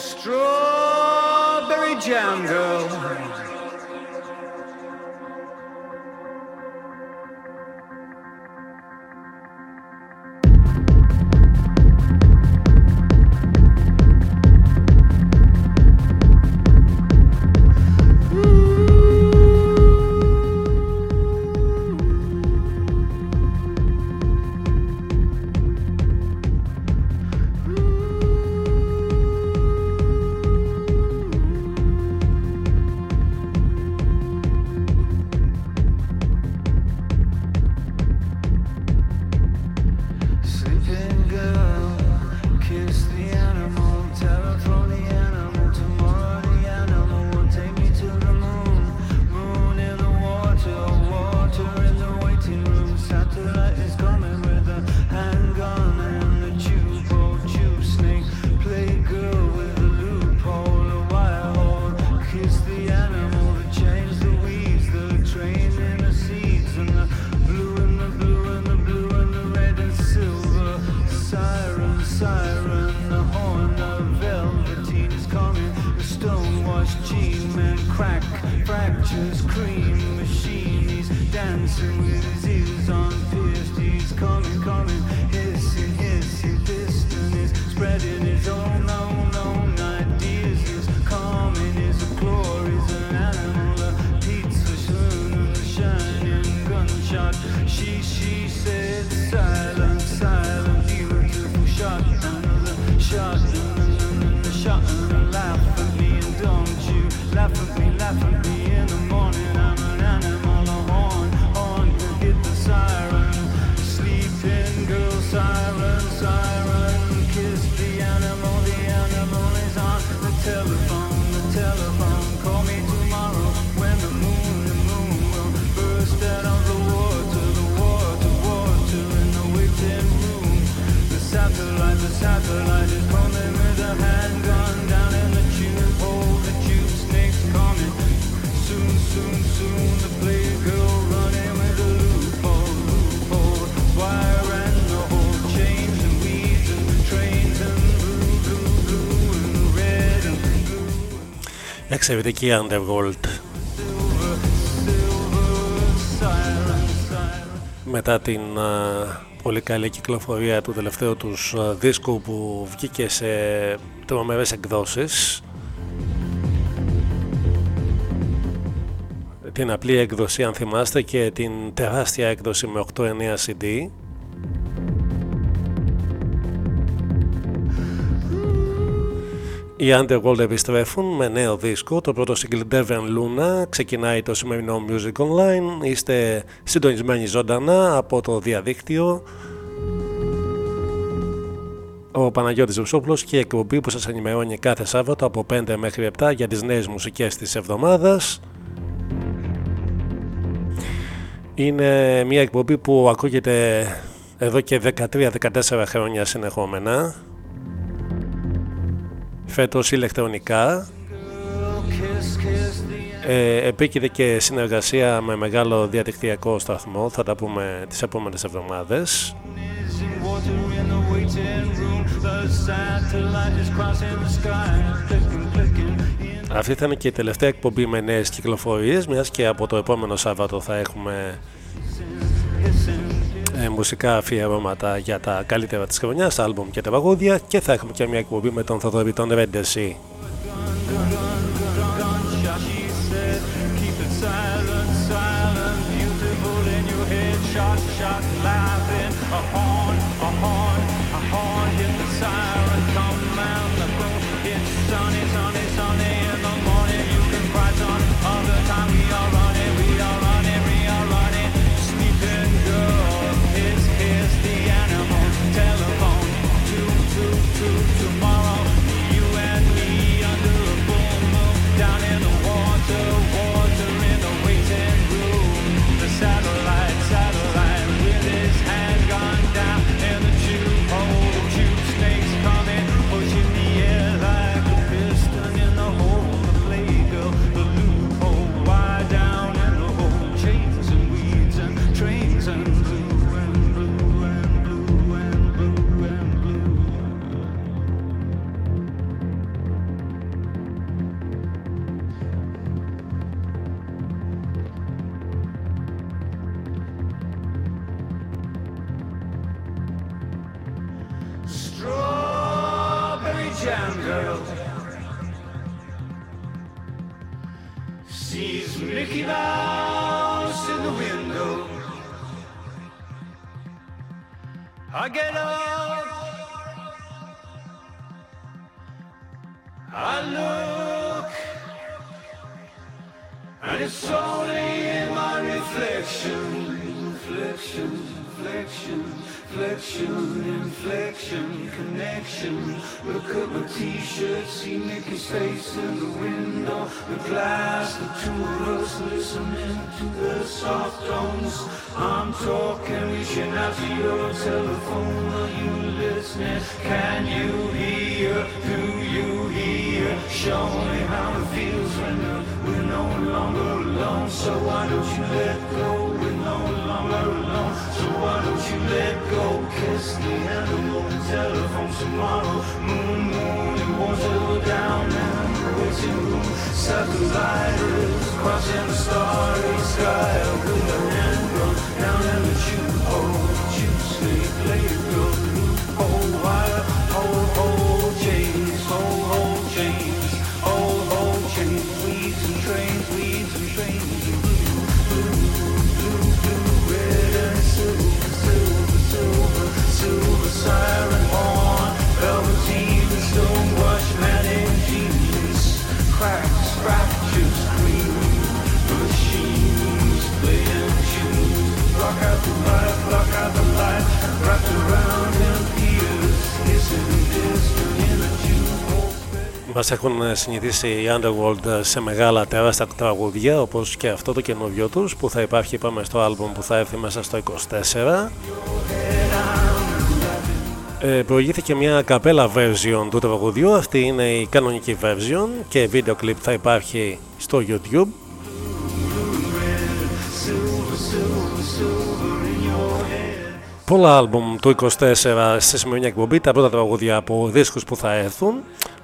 Strawberry jam girl. Εξαιρετική Underworld. Silver, silver, siren, siren. μετά την α, πολύ καλή κυκλοφορία του τελευταίου τους α, δίσκου που βγήκε σε τρομερές εκδόσεις την απλή έκδοση αν θυμάστε και την τεράστια έκδοση με 8-9 CD Οι Underworld επιστρέφουν με νέο δίσκο. Το πρώτο single Devon Luna ξεκινάει το σημερινό Music Online. Είστε συντονισμένοι ζωντανά από το διαδίκτυο. Ο Παναγιώτης Ρουσόπουλος και η εκπομπή που σας ενημερώνει κάθε Σάββατο από 5 μέχρι 7 για τις νέες μουσικές της εβδομάδας. Είναι μια εκπομπή που ακούγεται εδώ και 13-14 χρόνια συνεχόμενα φέτος ηλεκτρονικά. Ε, επίκειται και συνεργασία με μεγάλο διαδικτυακό σταθμό. Θα τα πούμε τις επόμενες εβδομάδες. Αυτή θα είναι και η τελευταία εκπομπή με νέες κυκλοφορίες μιας και από το επόμενο Σάββατο θα έχουμε ε, μουσικά αφιερώματα για τα καλύτερα της χρονιάς, άλμπουμ και τα παγούδια και θα έχουμε και μια εκπομπή με τον Θοδωρή τον Ρέντερσι. I get up, I look, and it's only in my reflection, reflection, reflection. Inflection, inflection, connection. Look at my t-shirt, see Mickey's face in the window. The glass, the two of us listening to the soft tones. I'm talking, reaching out to your telephone. Are you listening? Can you hear? Do you hear? Show me how it feels when we're no longer alone. So why don't you let go? We're no longer alone. So why don't let go? Kiss the animal telephone tomorrow. Moon, moon, it won't settle down the waiting room. Satellites crossing the starry sky with a Μας έχουν συνηθίσει οι Underworld σε μεγάλα τεράστια τραγούδια όπως και αυτό το καινούριο τους που θα υπάρχει πάμε στο άλμπουμ που θα έρθει μέσα στο 24 ε, προηγήθηκε μια καπέλα version του τραγουδιού αυτή είναι η κανονική version και βίντεο κλιπ θα υπάρχει στο YouTube Πολλά άλμπουμ του 24 στη σημερινή εκπομπή, τα πρώτα τραγούδια από δίσκους που θα έρθουν.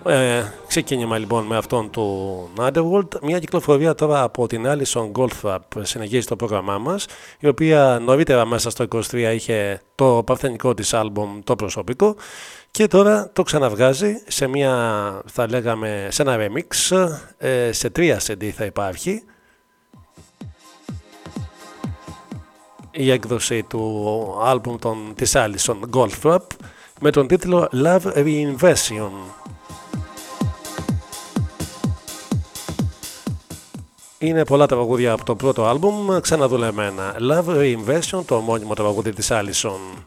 Ε, ξεκίνημα λοιπόν με αυτόν του Underworld. Μια κυκλοφορία τώρα από την Alison Goldfrapp συνεχίζει το πρόγραμμά μας, η οποία νωρίτερα μέσα στο 23 είχε το παρθενικό της άλμπουμ το προσωπικό και τώρα το ξαναβγάζει σε μια, θα λέγαμε, σε ένα remix, ε, σε τρία CD θα υπάρχει. η έκδοση του άλμπουμ των, της Alison Goldfrapp με τον τίτλο Love Reinvention. Είναι πολλά τραγούδια από το πρώτο άλμπουμ ξαναδουλεμένα. Love Reinvention, το μόνιμο τραγούδι της Alison.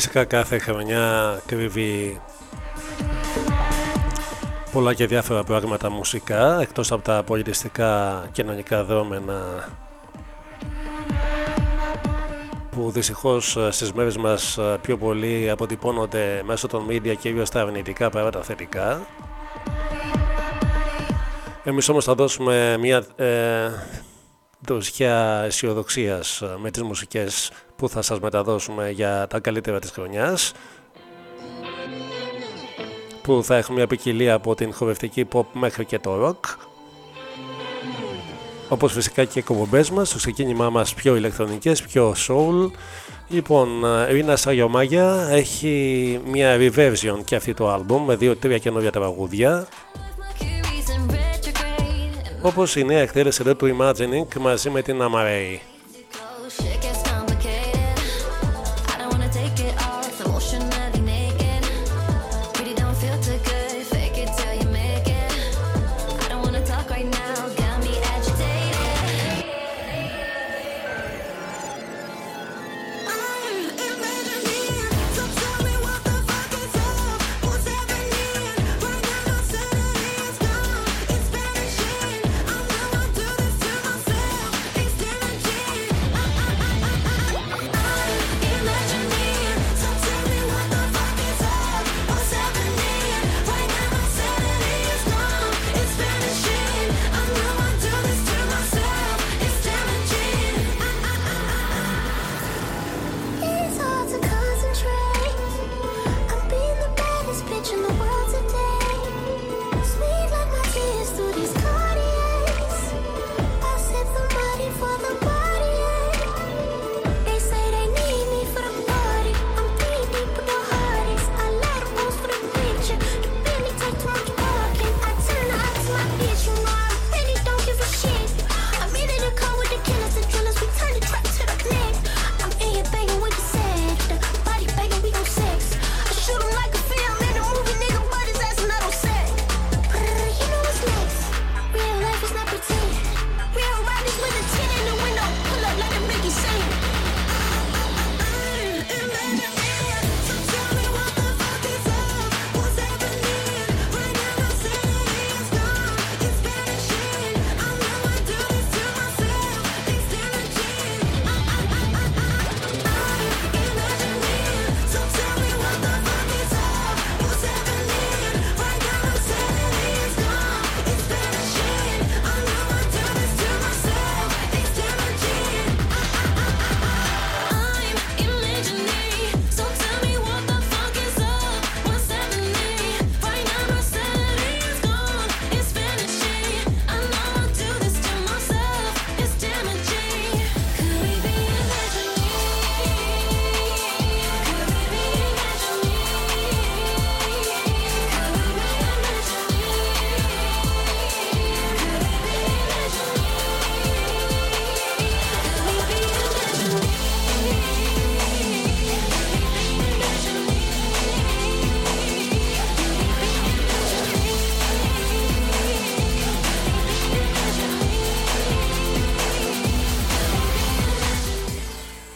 Φυσικά κάθε χρονιά κρύβει πολλά και διάφορα πράγματα μουσικά εκτός από τα πολιτιστικά κοινωνικά δρόμενα που δυστυχώς στις μέρες μας πιο πολύ αποτυπώνονται μέσω των media και στα αρνητικά παρά τα θετικά. Εμείς όμως θα δώσουμε μια ε, δοσιά αισιοδοξίας με τις μουσικές που θα σας μεταδώσουμε για τα καλύτερα της χρονιάς που θα έχουμε μια ποικιλία από την χορευτική pop μέχρι και το rock όπως φυσικά και οι εκπομπές μας, στο ξεκίνημά μας πιο ηλεκτρονικές, πιο soul. Λοιπόν, Ρίνα Σαγιομάγια έχει μια reversion και αυτή το album με δύο-τρία καινούργια τραγούδια. Όπως η νέα εκτέλεση του Imagining μαζί με την Amarei.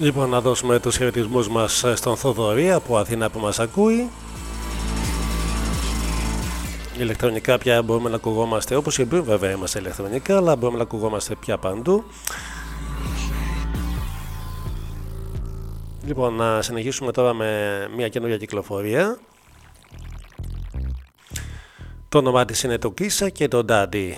Λοιπόν, να δώσουμε τους χαιρετισμούς μας στον Θοδωρή από Αθήνα που μας ακούει. Ηλεκτρονικά πια μπορούμε να ακουγόμαστε όπως και πριν βέβαια είμαστε ηλεκτρονικά, αλλά μπορούμε να ακουγόμαστε πια παντού. Λοιπόν, να συνεχίσουμε τώρα με μια καινούργια κυκλοφορία. Το όνομά της είναι το Kisa και το Daddy.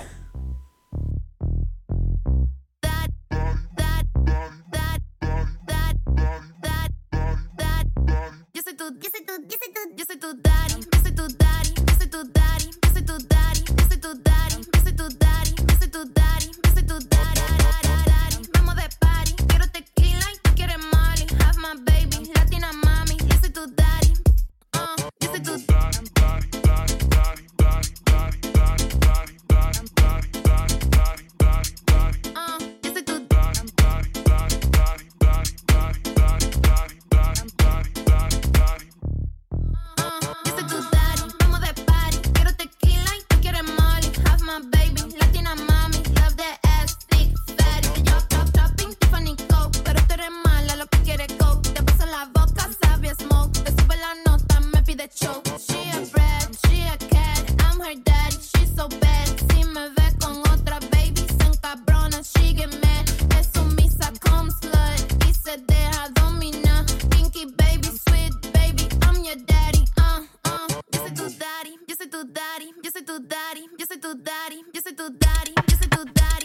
daddy, just a good.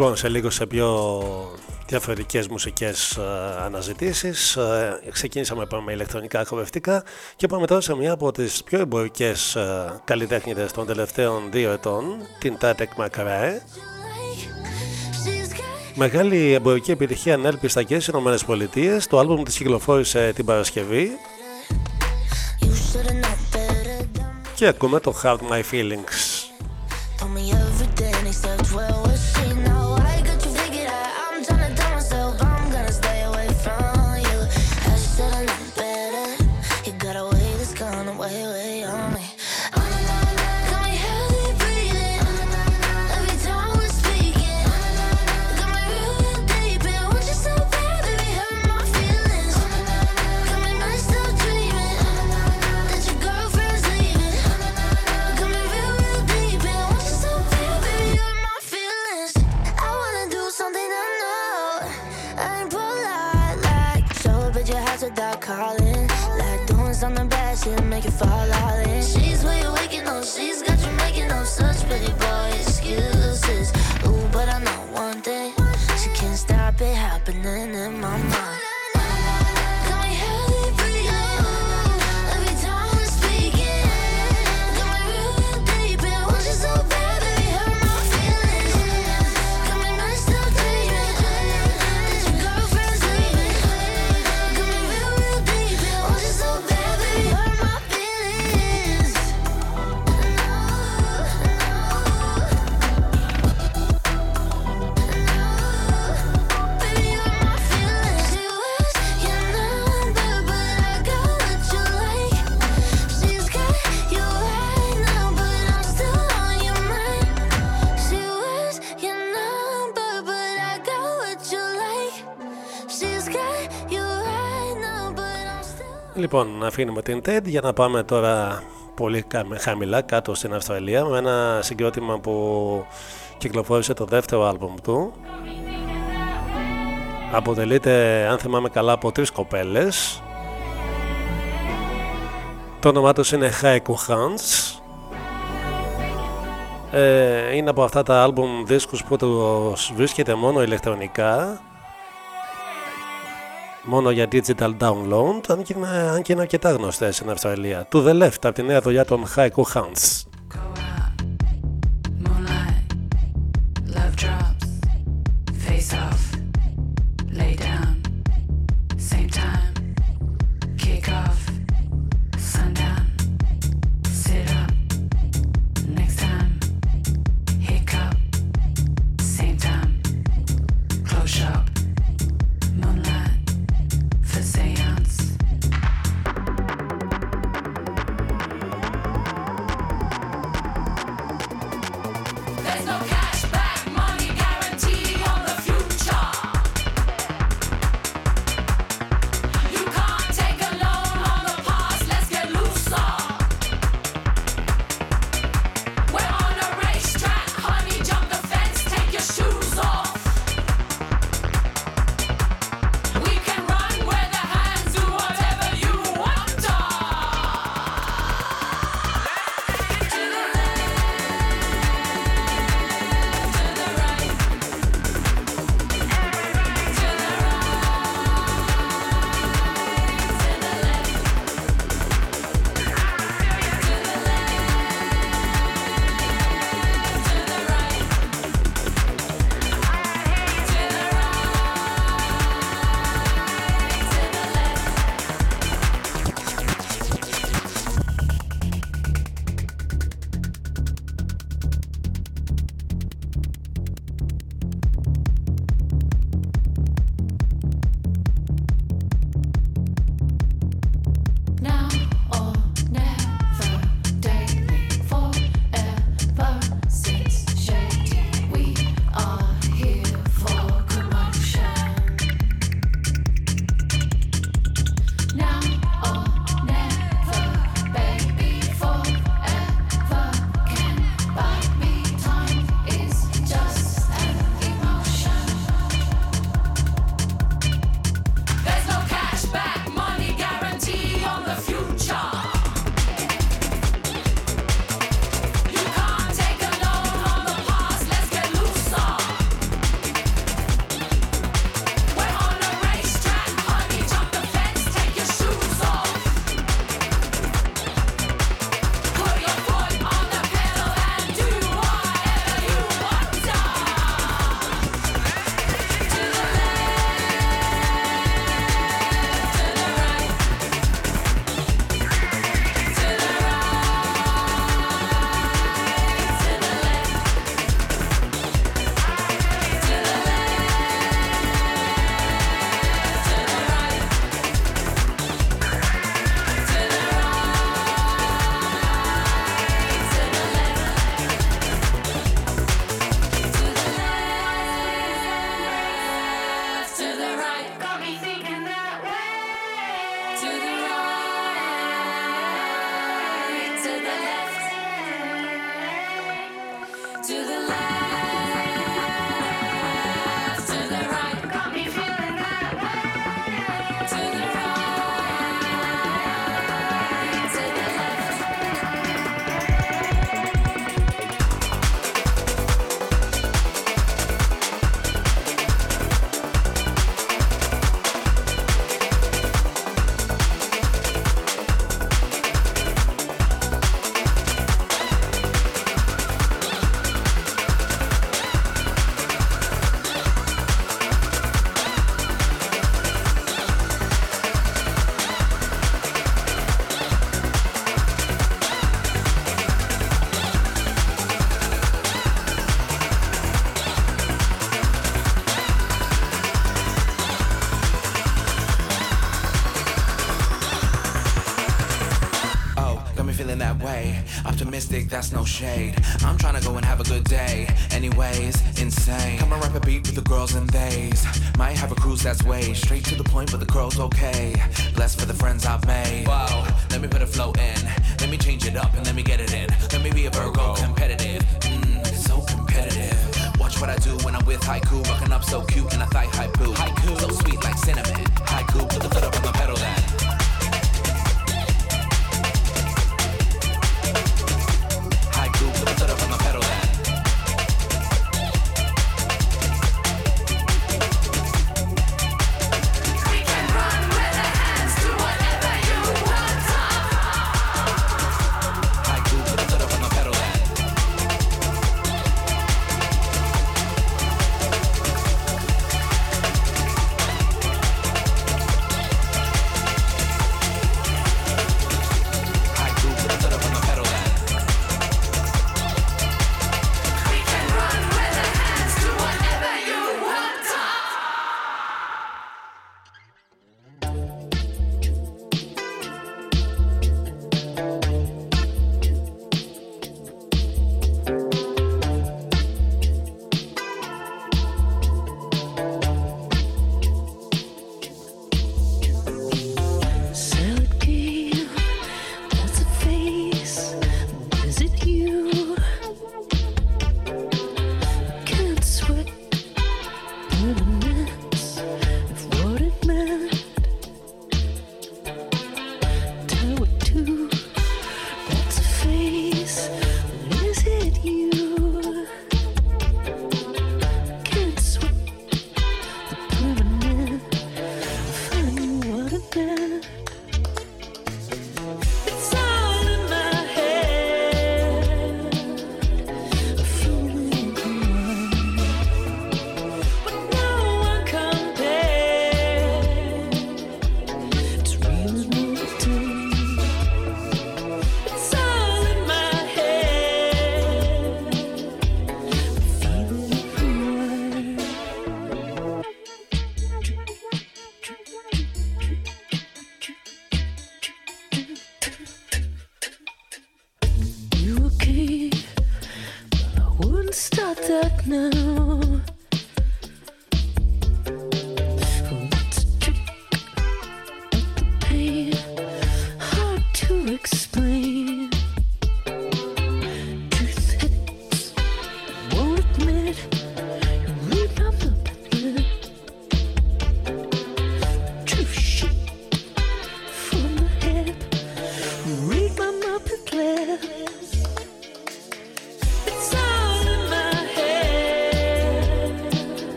Λοιπόν, σε λίγο σε πιο διαφορετικές μουσικές uh, αναζητήσεις. Uh, ξεκίνησαμε πάμε με ηλεκτρονικά χορευτικά και πάμε τώρα σε μια από τις πιο εμπορικές uh, καλλιτέχνητες των τελευταίων δύο ετών, την Tatek Macrae. Μεγάλη εμπορική επιτυχία ανέλπιστα και στις ΗΠΑ. Το άλμπουμ της κυκλοφόρησε την Παρασκευή. Και ακούμε το Hard My Feelings. Λοιπόν, αφήνουμε την TED για να πάμε τώρα πολύ χαμηλά κάτω στην Αυστραλία με ένα συγκρότημα που κυκλοφόρησε το δεύτερο άλμπουμ του. Αποτελείται, αν θυμάμαι καλά, από τρεις κοπέλες. Το όνομά τους είναι Haiku Hans. Ε, είναι από αυτά τα άλμπουμ δίσκους που τους βρίσκεται μόνο ηλεκτρονικά μόνο για digital download, αν και είναι, αν και είναι αρκετά γνωστές στην Αυστραλία. To the left από τη νέα δουλειά των Haiku Hounds. to the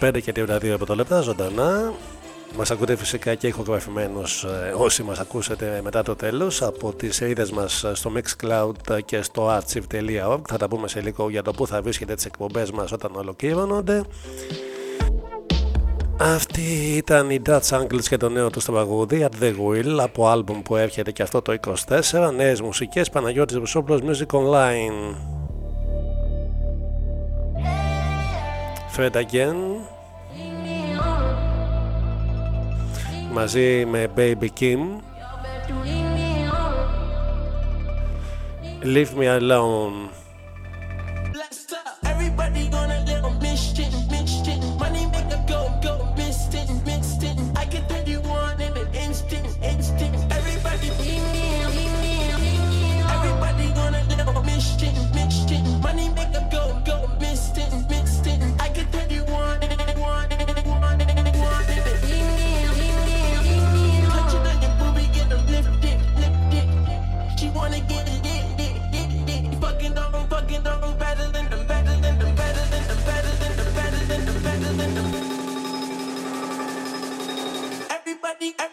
5 και 32 από το λεπτά ζωντανά. Μας ακούτε φυσικά και ηχογραφημένου όσοι μας ακούσετε μετά το τέλος από τις σελίδες μας στο Mixcloud και στο archive.org. Θα τα πούμε σε λίγο για το πού θα βρίσκετε τις εκπομπές μας όταν ολοκληρώνονται. Αυτή ήταν η Dutch Angles και το νέο τους στο τραγούδι At The Wheel από άλμπουμ που έρχεται και αυτό το 24 νέες μουσικές Παναγιώτης Βουσόπουλος Music Online Fred Again μαζί με Baby Kim Leave Me Alone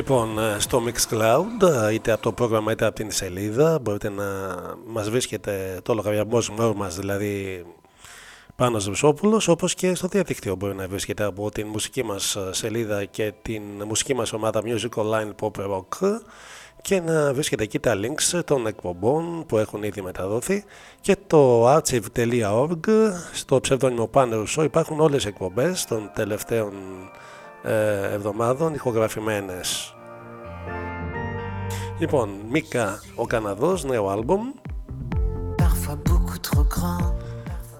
Λοιπόν, ε, στο Mixcloud, ε, είτε από το πρόγραμμα είτε από την σελίδα, μπορείτε να μας βρίσκετε το λογαριασμό μας, δηλαδή Πάνος Ρουσόπουλος, όπως και στο διαδίκτυο μπορεί να βρίσκεται από την μουσική μας ε, σελίδα και την μουσική μας ομάδα Music Online Pop Rock. Και να βρίσκετε εκεί τα links των εκπομπών που έχουν ήδη μεταδόθει και το archive.org στο ψευδόνιμο Πάνος Ρουσό υπάρχουν όλες οι εκπομπές των τελευταίων ε, εβδομάδων ηχογραφημένες. Λοιπόν, Μίκα ο Καναδός, νέο άλμπομ parfois beaucoup trop grand.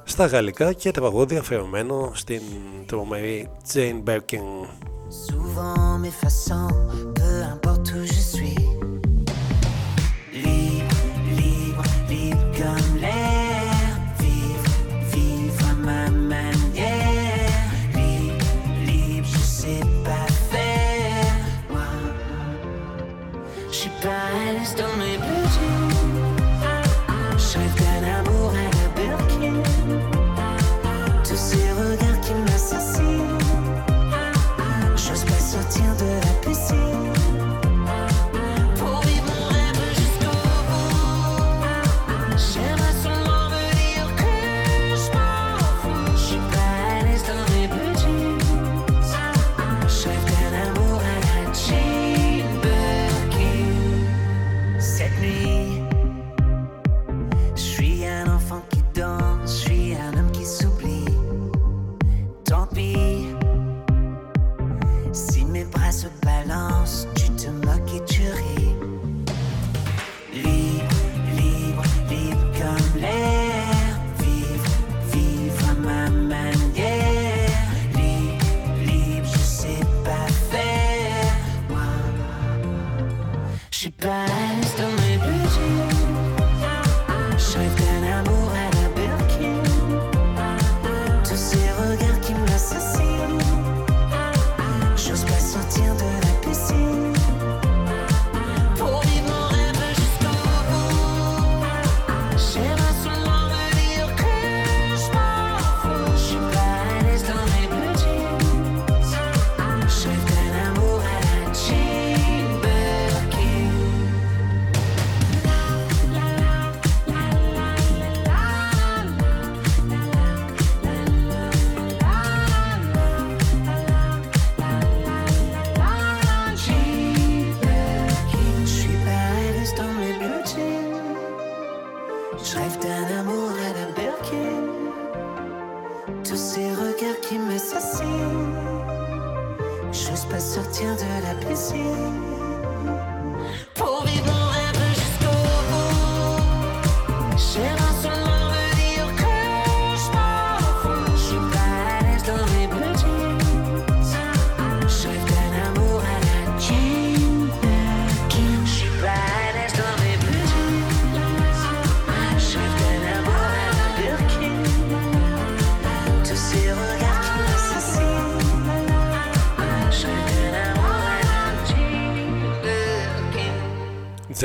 στα γαλλικά και τραγούδι αφιερωμένο στην τρομερή Jane Birkin. Souvent m'effaçant, peu importe où je suis. surprised. Don't Bye.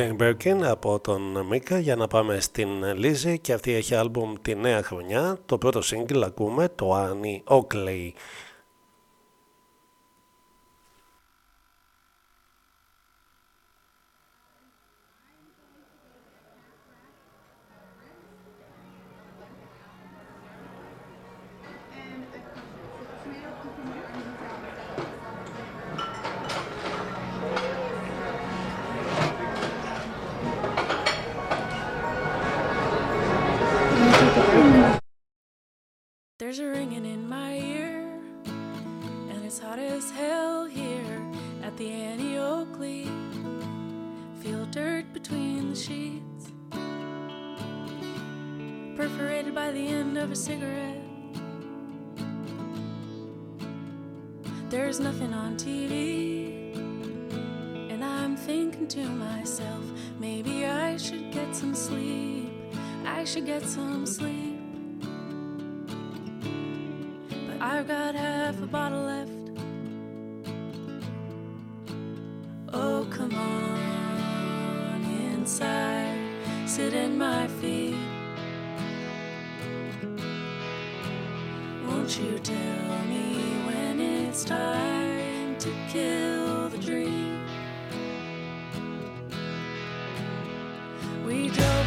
Jane Birkin από τον Μίκα για να πάμε στην Λίζη και αυτή έχει άλμπουμ τη νέα χρονιά. Το πρώτο single ακούμε το Annie Oakley. There's a ringing in my ear, and it's hot as hell here at the Annie Oakley. Feel dirt between the sheets, perforated by the end of a cigarette. There's nothing on TV, and I'm thinking to myself, maybe I should get some sleep. I should get some sleep. I've got half a bottle left. Oh, come on inside, sit at my feet. Won't you tell me when it's time to kill the dream? We drove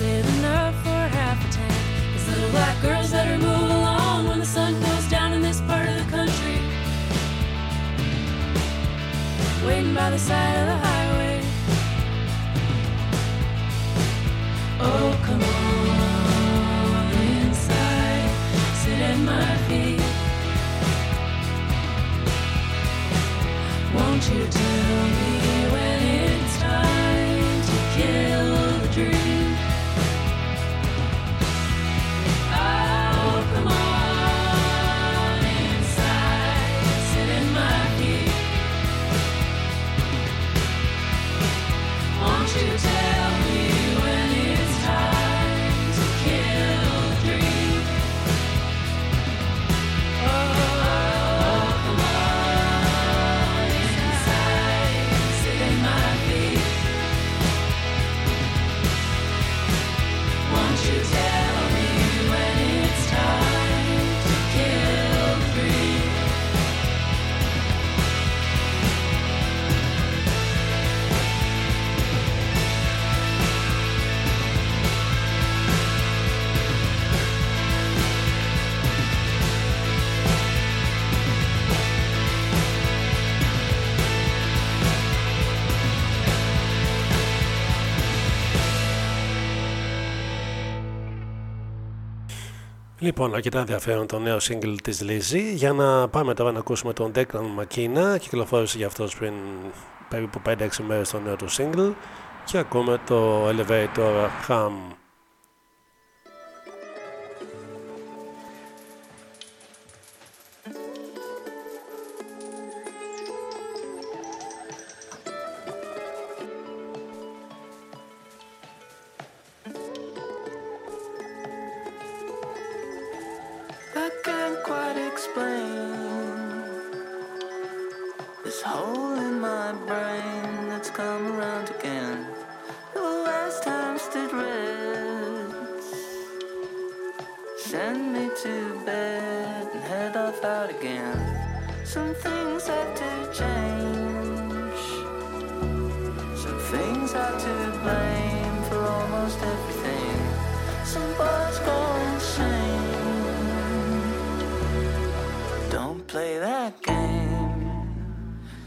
Enough for half a tank? These little black girls move along when the sun goes down in this part of the country. Waiting by the side of the highway. Oh, come on inside, sit at my feet. Won't you tell me when it's time Λοιπόν, αρκετά ενδιαφέρον το νέο single της Lizzy. Για να πάμε τώρα να ακούσουμε τον Declan McKenna. Κυκλοφόρησε για αυτός πριν περίπου 5-6 μέρες το νέο του single. Και ακούμε το Elevator Hum. My brain that's come around again. The last time stood reds. Send me to bed and head off out again. Some things have to change. Some things are to blame for almost everything. Some boys go insane. Don't play that game.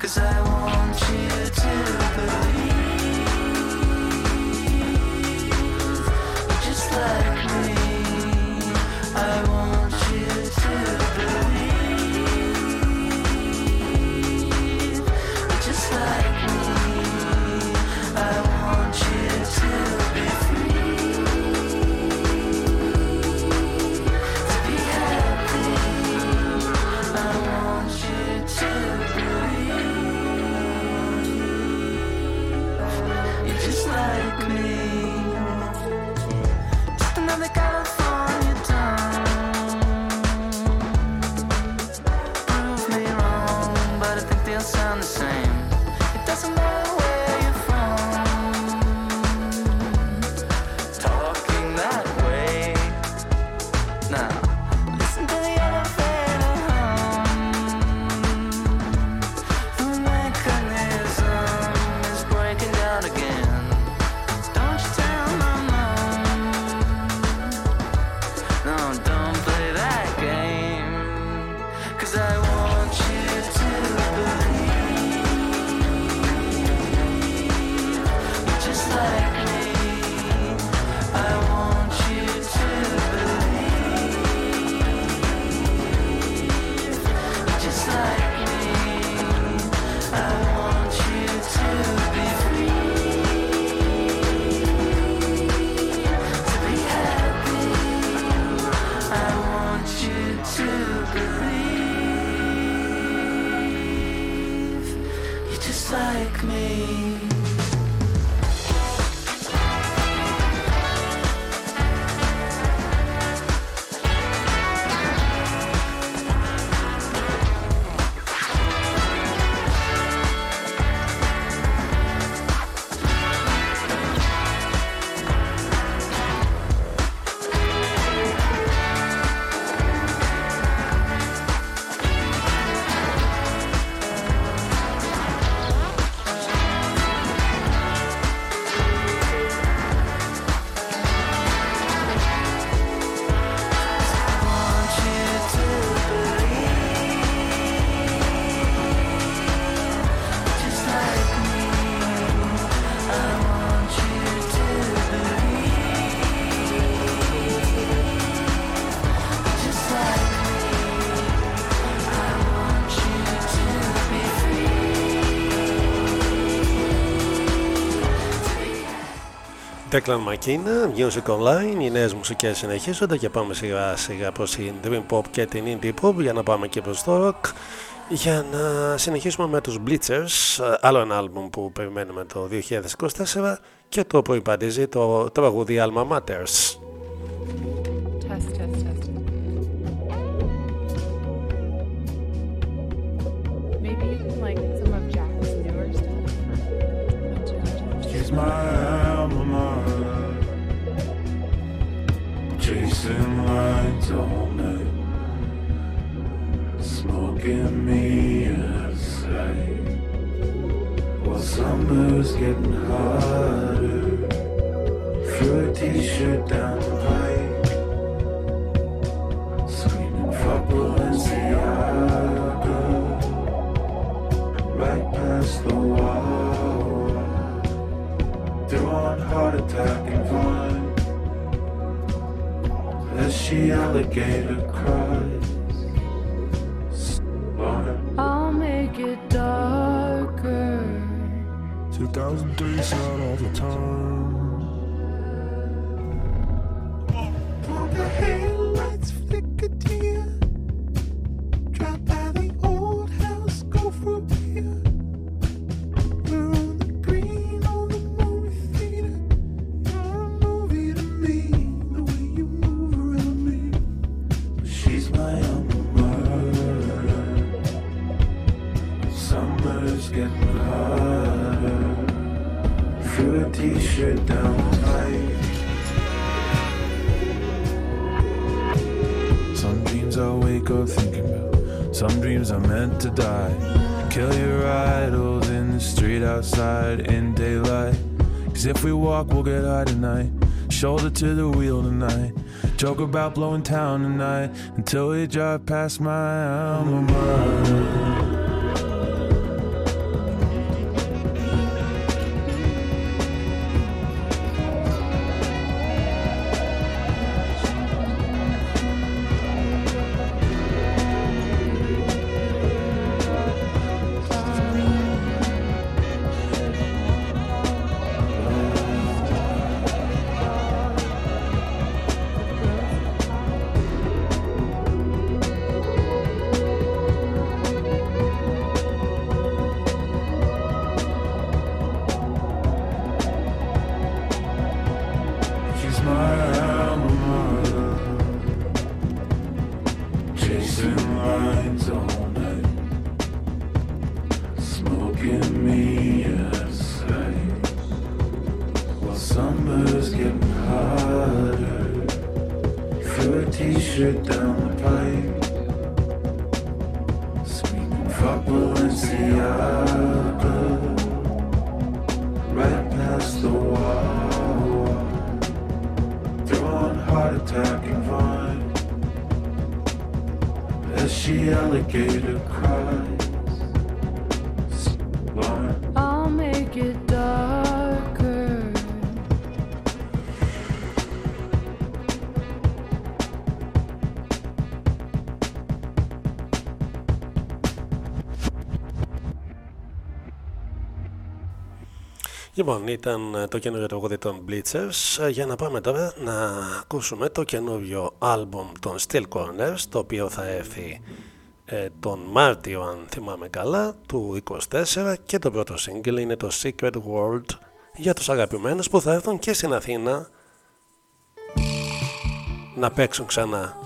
Cause I want you to believe. Just like Declan McKenna, Music Online, οι νέες μουσικές συνεχίζονται και πάμε σιγά σιγά προς την Dream Pop και την Indie Pop για να πάμε και προς το Rock για να συνεχίσουμε με τους Bleachers, άλλο ένα άλμπουμ που περιμένουμε το 2024 και το προϋπαντίζει το τραγούδι Alma Matters. to the wheel tonight. Joke about blowing town tonight until we drive past my alma mater. Λοιπόν, ήταν ε, το καινούριο τραγούδι των Bleachers. Ε, για να πάμε τώρα να ακούσουμε το καινούριο άλμπουμ των Steel Corners, το οποίο θα έρθει ε, τον Μάρτιο, αν θυμάμαι καλά, του 24 και το πρώτο σύγκρι είναι το Secret World για τους αγαπημένους που θα έρθουν και στην Αθήνα να παίξουν ξανά.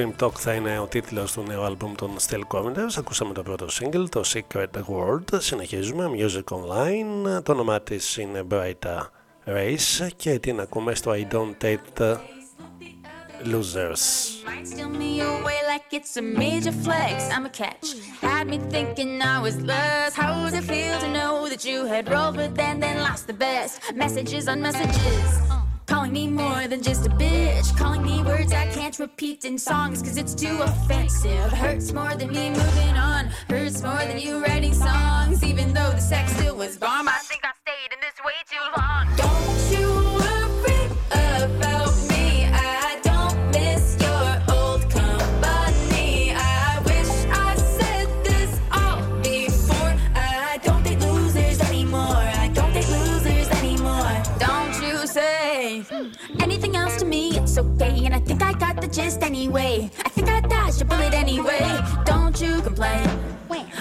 Dream Talk θα είναι ο τίτλος του νέου άλμπουμ των Still Commanders. Ακούσαμε το πρώτο single, το Secret World. Συνεχίζουμε, Music Online. Το όνομά της είναι Brighta Race και την ακούμε στο I Don't Date Losers. Might steal me away like it's a major flex. I'm a catch. Had me thinking I was lost. How does it feel to know that you had rolled with and then lost the best? Messages on messages. Calling me more than just a bitch. Calling me words I can't repeat in songs cause it's too offensive. Hurts more than me moving on. Hurts more than you writing songs. Even though the sex still was bomb, I think I stayed in this way too long. Don't anyway. I think I dodged a bullet anyway. Don't you complain?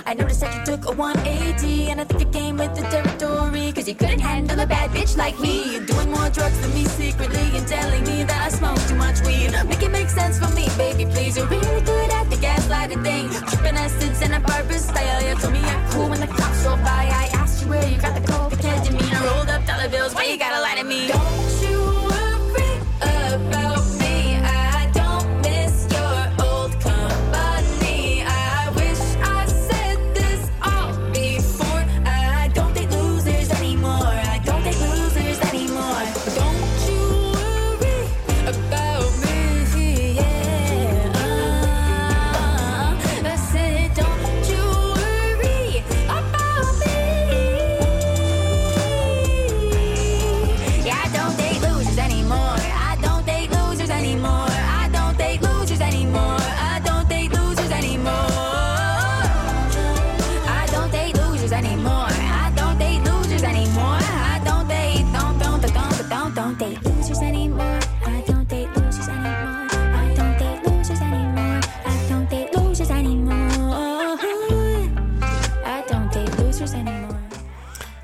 I noticed that you took a 180 And I think it came with the territory Cause you couldn't handle a bad bitch like me You're doing more drugs than me secretly And telling me that I smoke too much weed Make it make sense for me, baby, please You're really good at the gaslighting thing Tripping acids and a barber style You told me you're cool when the cops drove by I asked you where you got the coke ketamine I rolled up dollar bills, why you gotta lie to me? Don't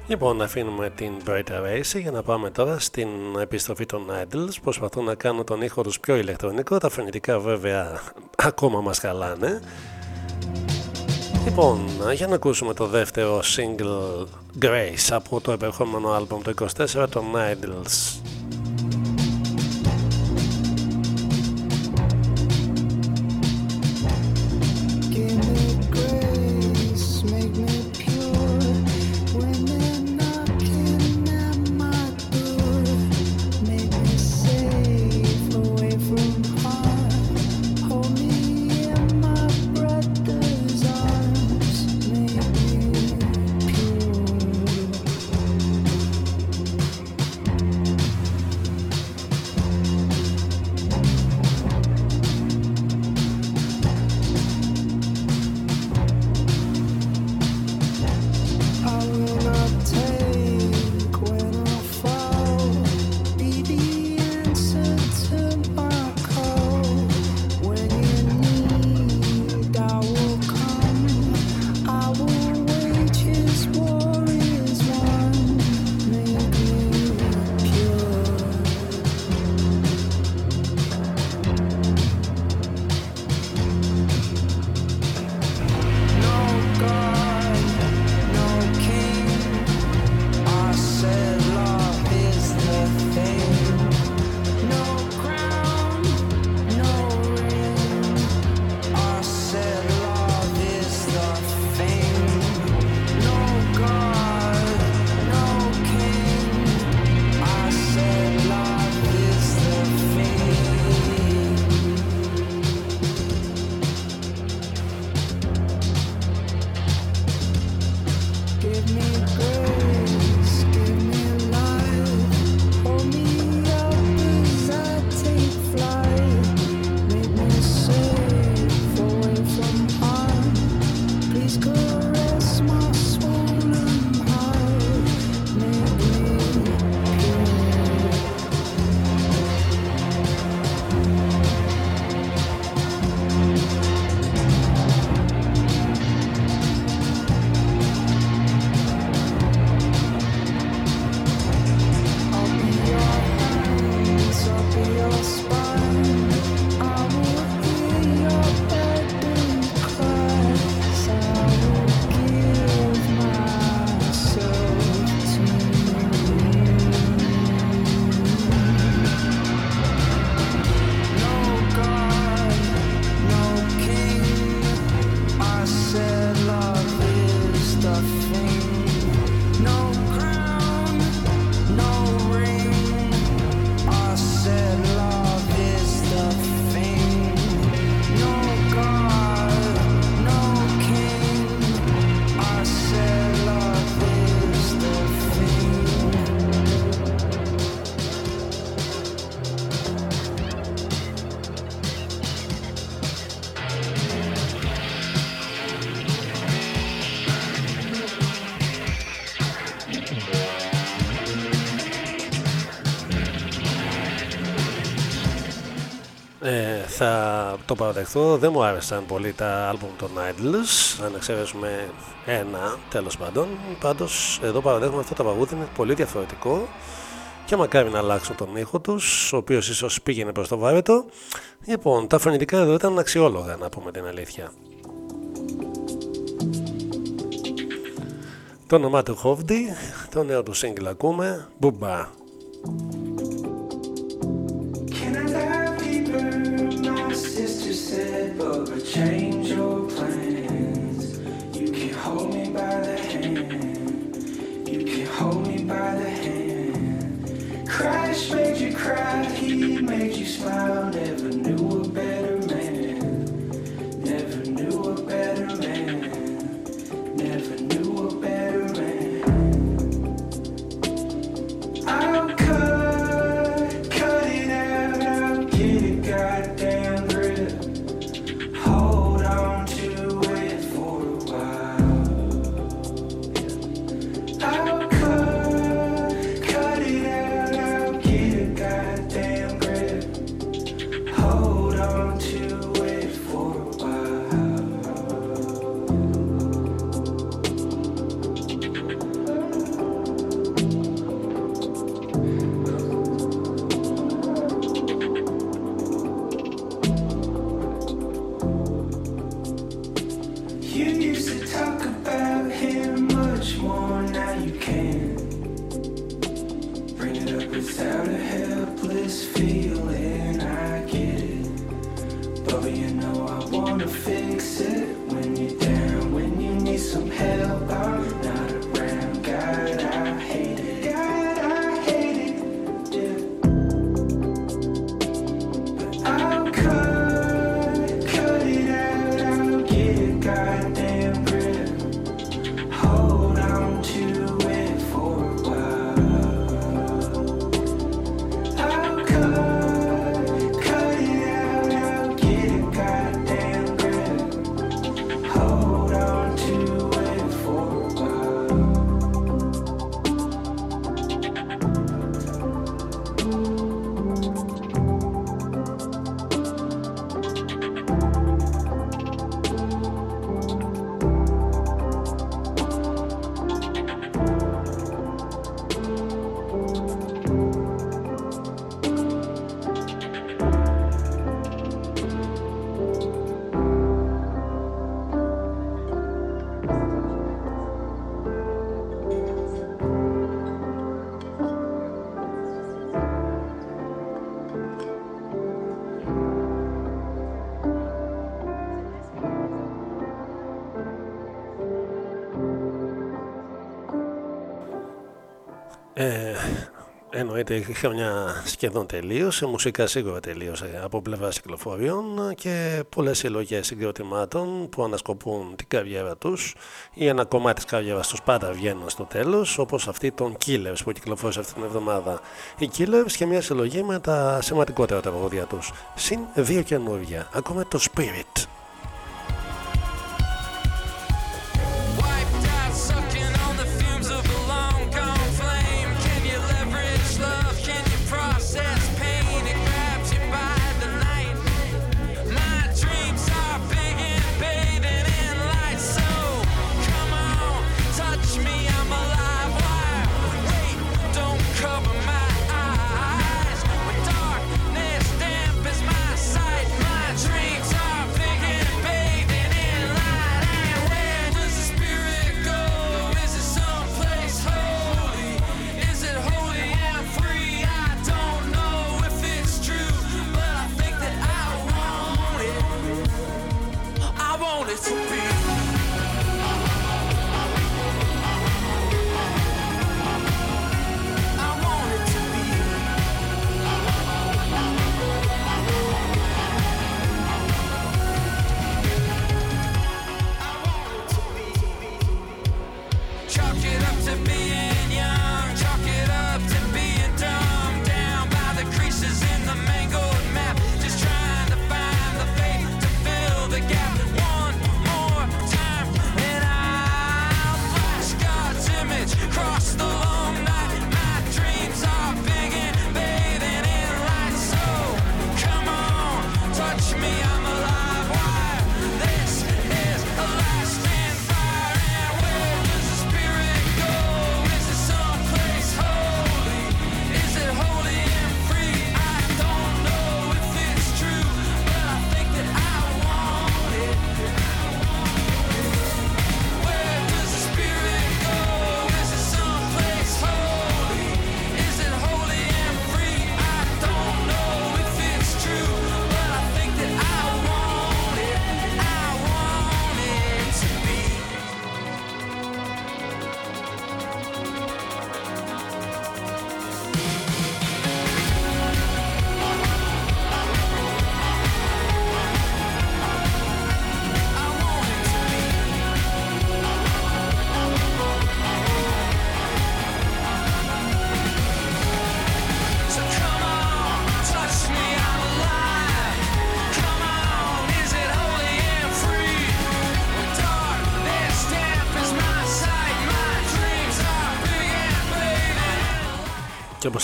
Λοιπόν, αφήνουμε την Bright Race για να πάμε τώρα στην επιστροφή των Idols. Προσπαθούν να κάνουν τον ήχο τους πιο ηλεκτρονικό. Τα φωνητικά βέβαια ακόμα μας χαλάνε. Λοιπόν, για να ακούσουμε το δεύτερο single Grace από το επερχόμενο άλμπομ το 24 των Idols. το δεν μου άρεσαν πολύ τα άλμπουμ των Idols, αν εξαίρεσουμε ένα τέλος πάντων. Πάντως εδώ παραδέχομαι αυτό το παγούδι είναι πολύ διαφορετικό και μακάρι να αλλάξουν τον ήχο τους, ο οποίος ίσως πήγαινε προς το βάρετο. Λοιπόν, τα φωνητικά εδώ ήταν αξιόλογα, να πούμε την αλήθεια. Το όνομά του Χόβντι, το νέο του σύγκλι ακούμε, Μπουμπά. Tchau. εννοείται σχεδόν τελείωσε, μουσικά σίγουρα τελείωσε από πλευράς κυκλοφοριών και πολλές συλλογές συγκροτημάτων που ανασκοπούν την καριέρα τους ή ένα κομμάτι της καριέρας τους πάντα βγαίνουν στο τέλος, όπως αυτή των Killers που κυκλοφόρησε αυτή την εβδομάδα. Οι Killers και μια συλλογή με τα σημαντικότερα τραγωδία τους, συν δύο καινούργια, ακόμα το Spirit.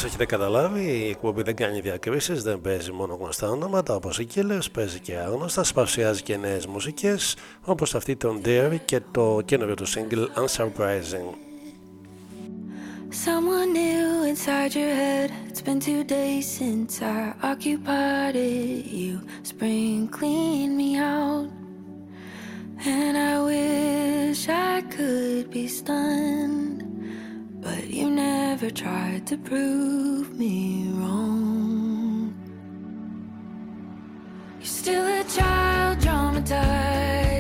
Όπως έχετε καταλάβει η εκπομπή δεν κάνει διακρίσεις, δεν παίζει μόνο γνωστά ονόματα όπως οι Killers, παίζει και άγνωστα, παρουσιάζει και νέες μουσικές όπως αυτή των Dare και το καινούριο του single Unsurprising. Someone new inside your head. It's been two days since I occupied it. You spring cleaned me out. And I wish I could be stunned. But you never tried to prove me wrong. You're still a child, traumatizing.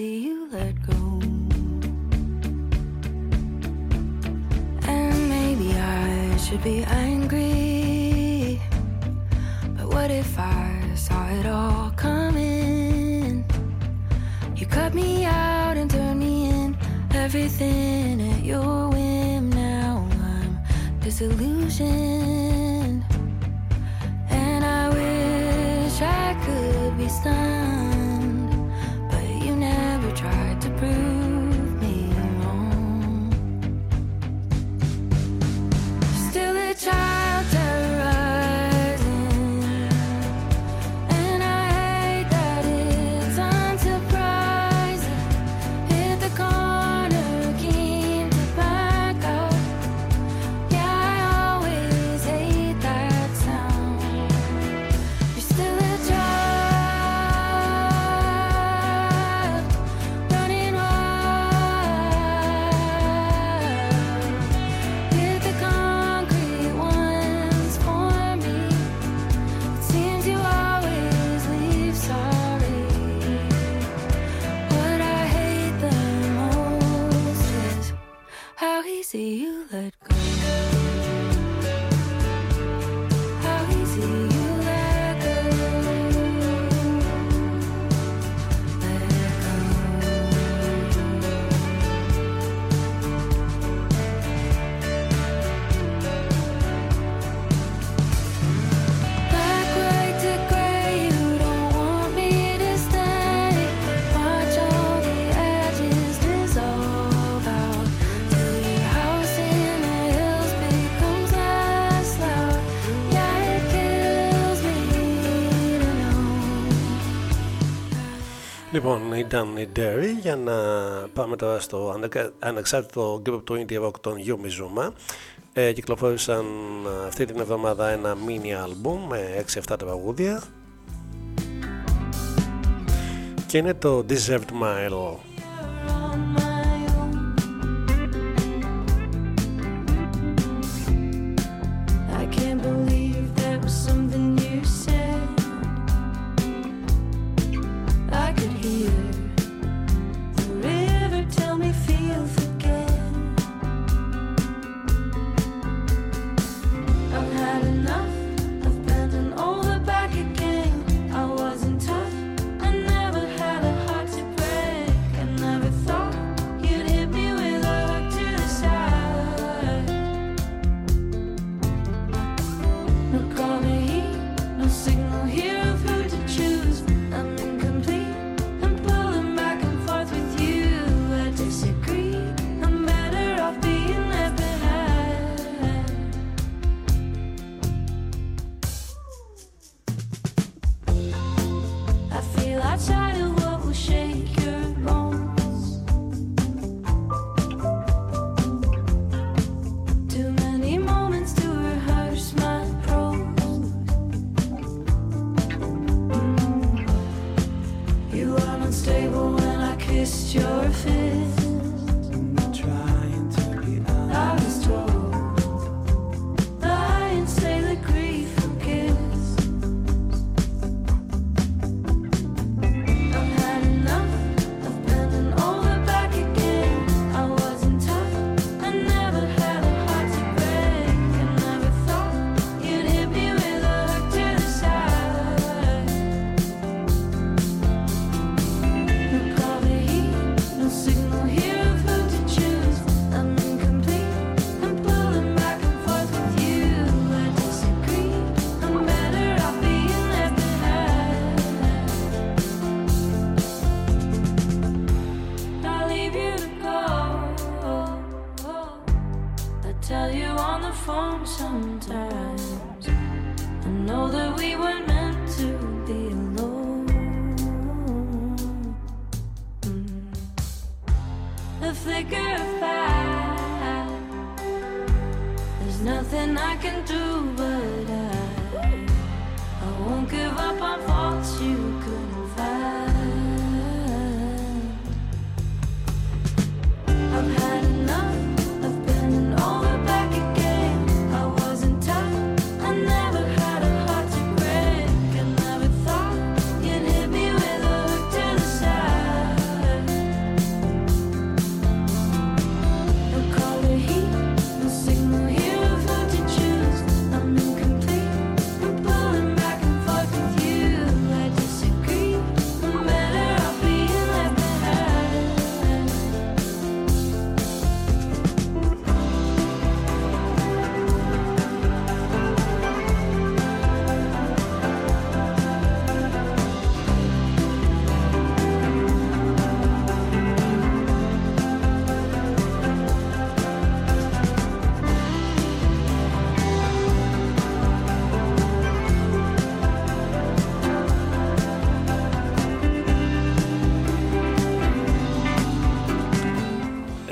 Easy you let go. And maybe I should be angry. But what if I saw it all coming? You cut me out and turned me in. Everything at your whim. Now I'm disillusioned. And I wish I could be stunned. Ήταν η Derry για να πάμε τώρα στο ανεκα- ανεξάρτητο group του indie rock των Yumi Zuma. Ε, κυκλοφόρησαν ε, αυτή την εβδομάδα ένα mini album με 6-7 τραγούδια και είναι το Deserved Mile.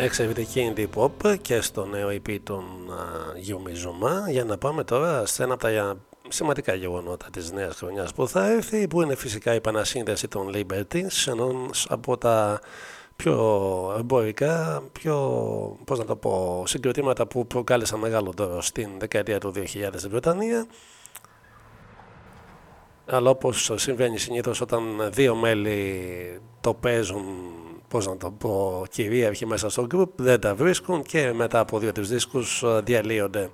Εξαιρετική indie pop και στο νέο EP των Γιουμιζουμά για να πάμε τώρα σε ένα από τα για- σημαντικά γεγονότα της νέας χρονιάς που θα έρθει που είναι φυσικά η επανασύνδεση των Libertines ενός από τα πιο εμπορικά, πιο πώς να το πω, συγκροτήματα που προκάλεσαν μεγάλο δώρο στην δεκαετία του 2000 στη Βρετανία. Αλλά όπως συμβαίνει συνήθως όταν δύο μέλη το παίζουν πώς να το πω, κυρίαρχοι μέσα στο group δεν τα βρίσκουν και μετά από δύο-τρεις δίσκους ε, διαλύονται.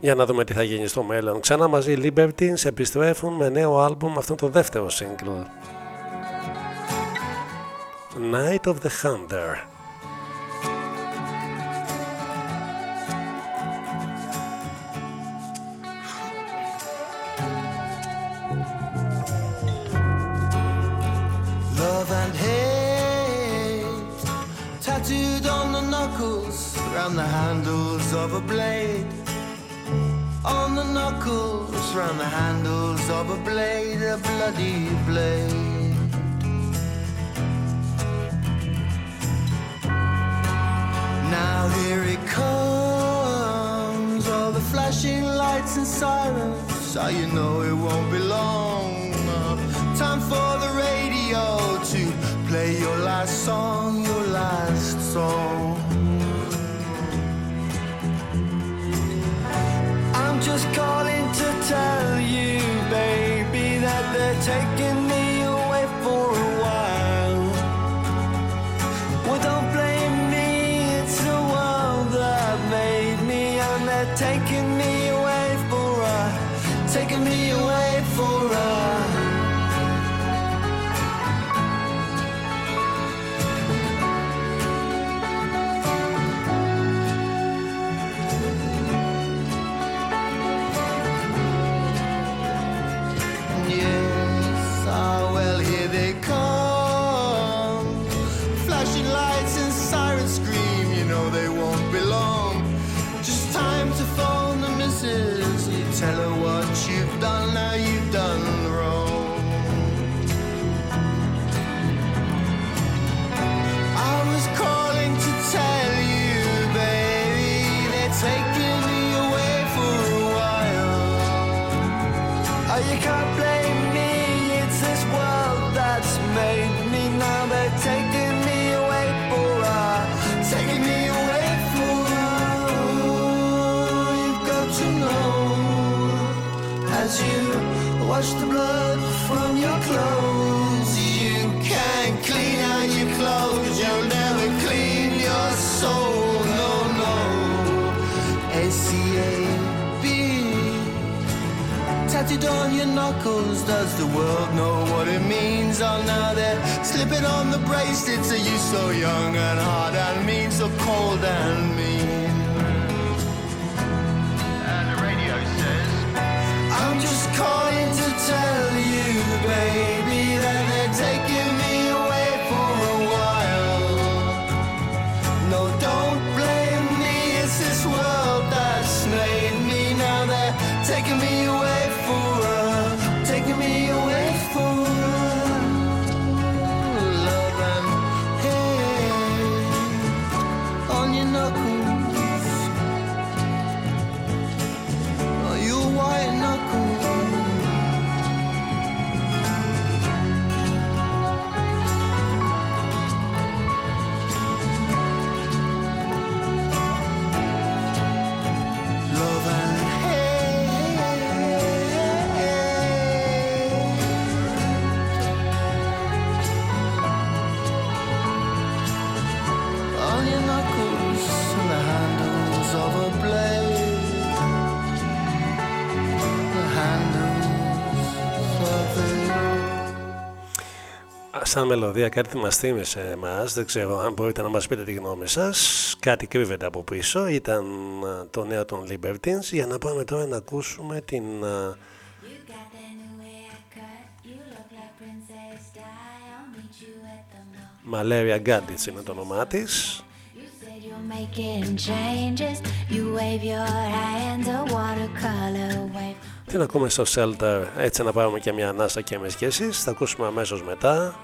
Για να δούμε τι θα γίνει στο μέλλον. Ξανά μαζί οι Libertines επιστρέφουν με νέο άλμπουμ αυτό το δεύτερο single. Night of the Hunter. Round the handles of a blade. On the knuckles, round the handles of a blade, a bloody blade. Now here it comes, all the flashing lights and sirens. So you know it won't be long. Time for the radio to play your last song, your last song. Just calling to tell you, baby, that they're taking tattooed on your knuckles. Does the world know what it means? Oh, now they're slipping on the bracelets. Are you so young and hard and mean, so cold and mean? And the radio says, I'm just calling to tell you, baby, that they're taking σαν μελωδία κάτι που μας θύμισε εμάς, δεν ξέρω αν μπορείτε να μας πείτε τη γνώμη σας, κάτι κρύβεται από πίσω, ήταν το νέο των Libertines, για να πάμε τώρα να ακούσουμε την... Μαλέρια Γκάντιτς είναι το όνομά της. Την ακούμε στο Shelter, έτσι να πάμε και μια ανάσα και εμείς και εσείς. Θα ακούσουμε αμέσως μετά.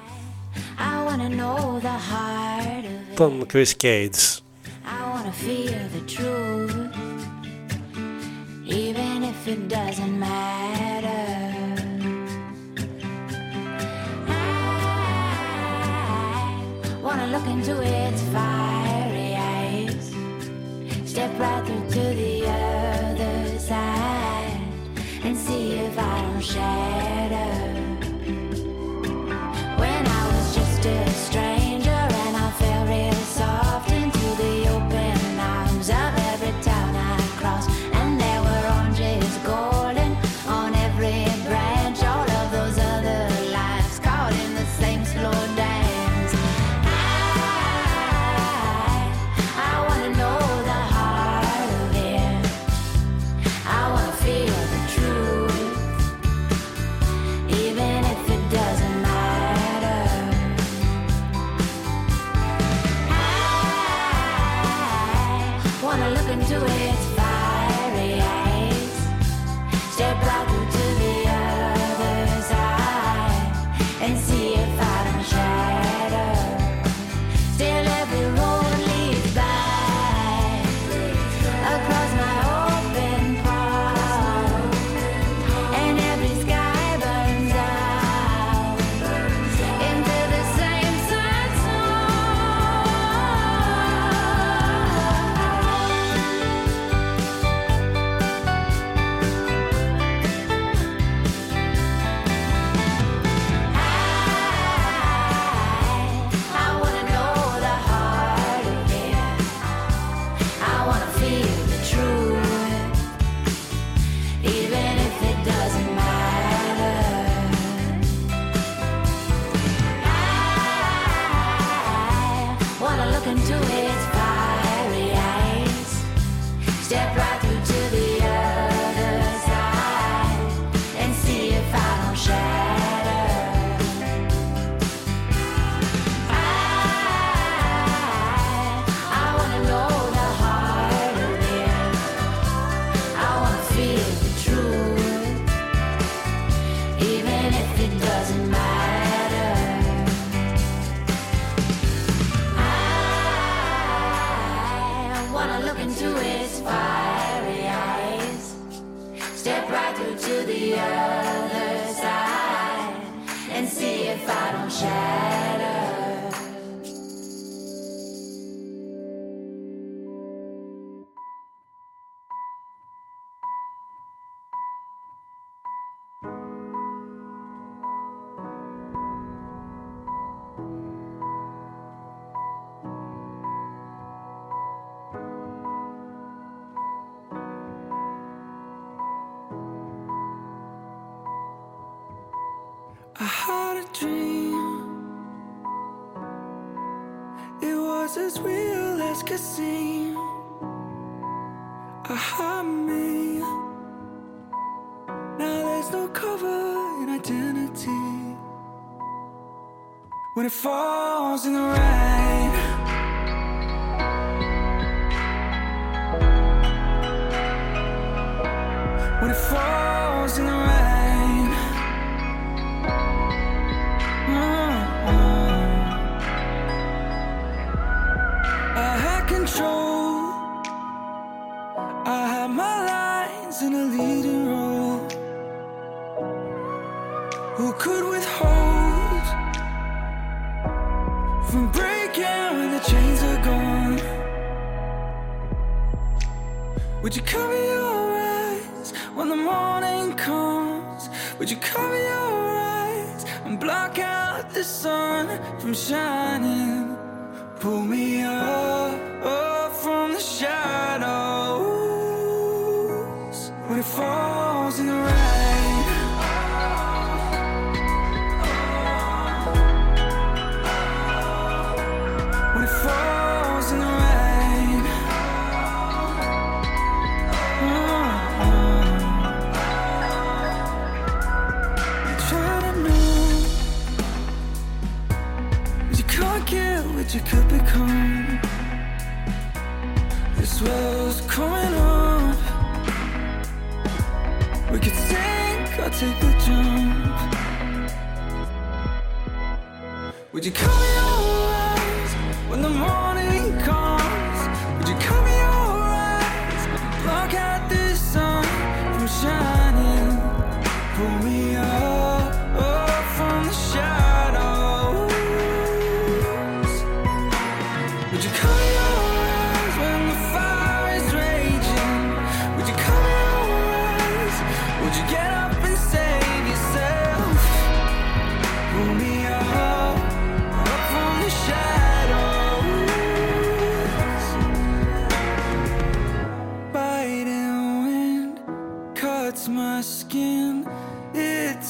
I wanna know the heart of From Chris Cades. I wanna feel the truth, even if it doesn't matter. I wanna look into its fiery eyes, step right through to the other side, and see if I don't shatter. When still strange.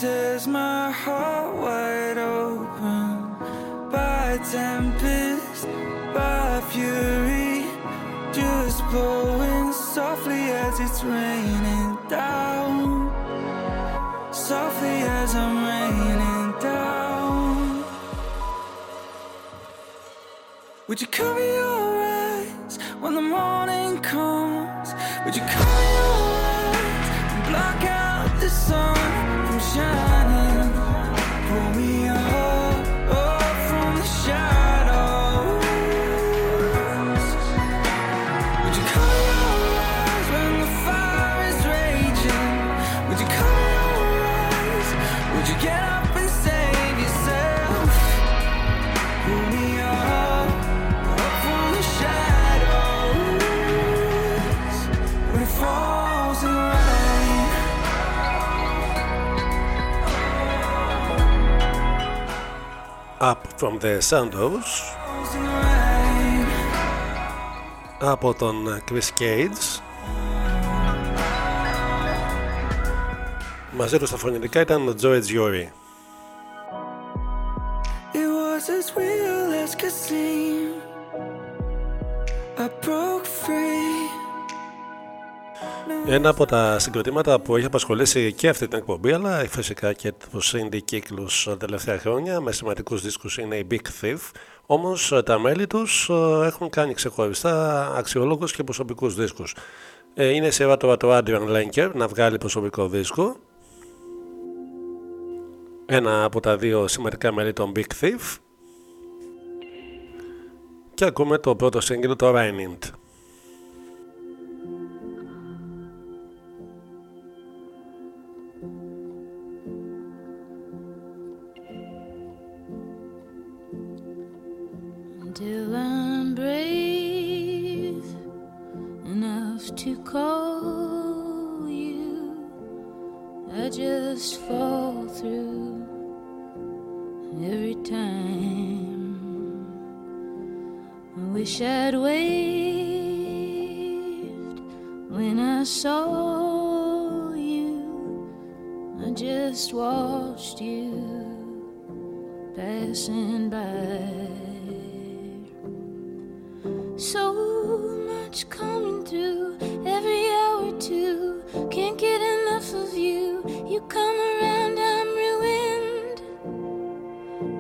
Tears my heart wide open. By tempest, by fury, just blowing softly as it's raining down. Softly as I'm raining down. Would you cover your eyes when the morning comes? Would you cover your eyes and block out the sun from the Sandows από τον Chris Cage μαζί του στα φωνητικά ήταν ο Joe Giori Ένα από τα συγκροτήματα που έχει απασχολήσει και αυτή την εκπομπή αλλά φυσικά και τους indie κύκλους τα τελευταία χρόνια με σημαντικούς δίσκους είναι η Big Thief όμως τα μέλη τους ε, έχουν κάνει ξεχωριστά αξιόλογους και προσωπικούς δίσκους. Ε, Είναι σειρά τώρα το Adrian Lenker να βγάλει προσωπικό δίσκο ένα από τα δύο σημαντικά μέλη των Big Thief και ακούμε το πρώτο σύγκριτο το Reinint. Call you, I just fall through every time. I wish I'd waved when I saw you. I just watched you passing by. So much coming through every hour too. Can't get enough of you. You come around, I'm ruined.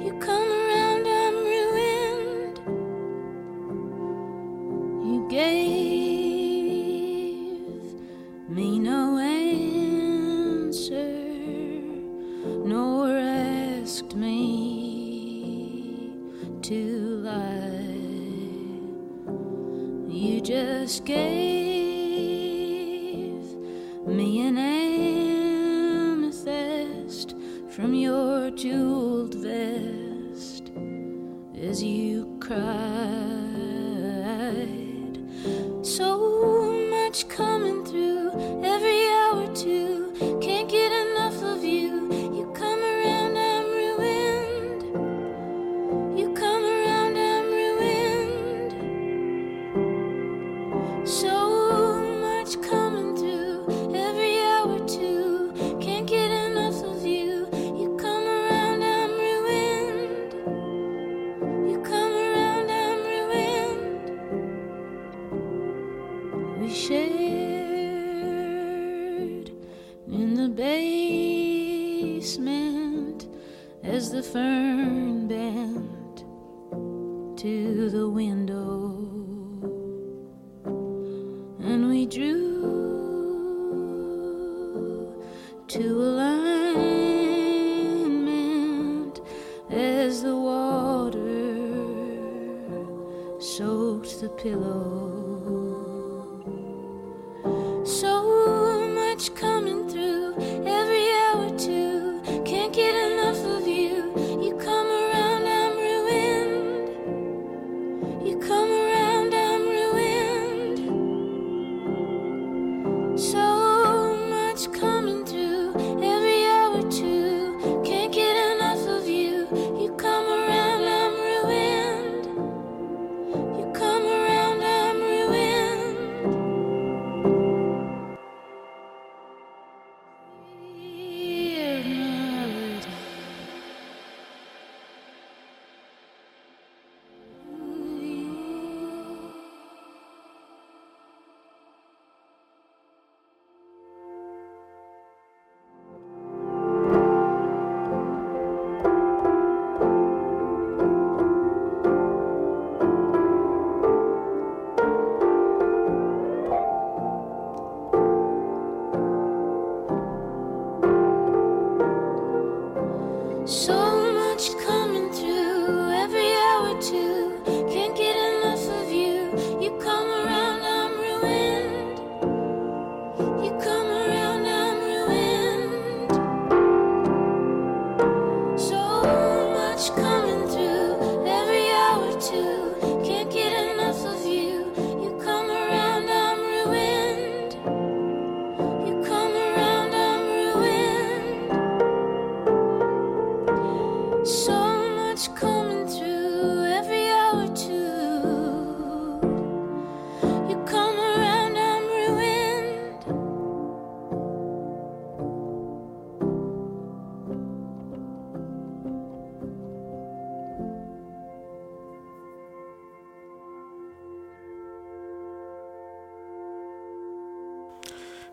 You come around, I'm ruined. You gave me no answer, nor asked me just gave me an amethyst from your jeweled vest as you cried. So much coming through every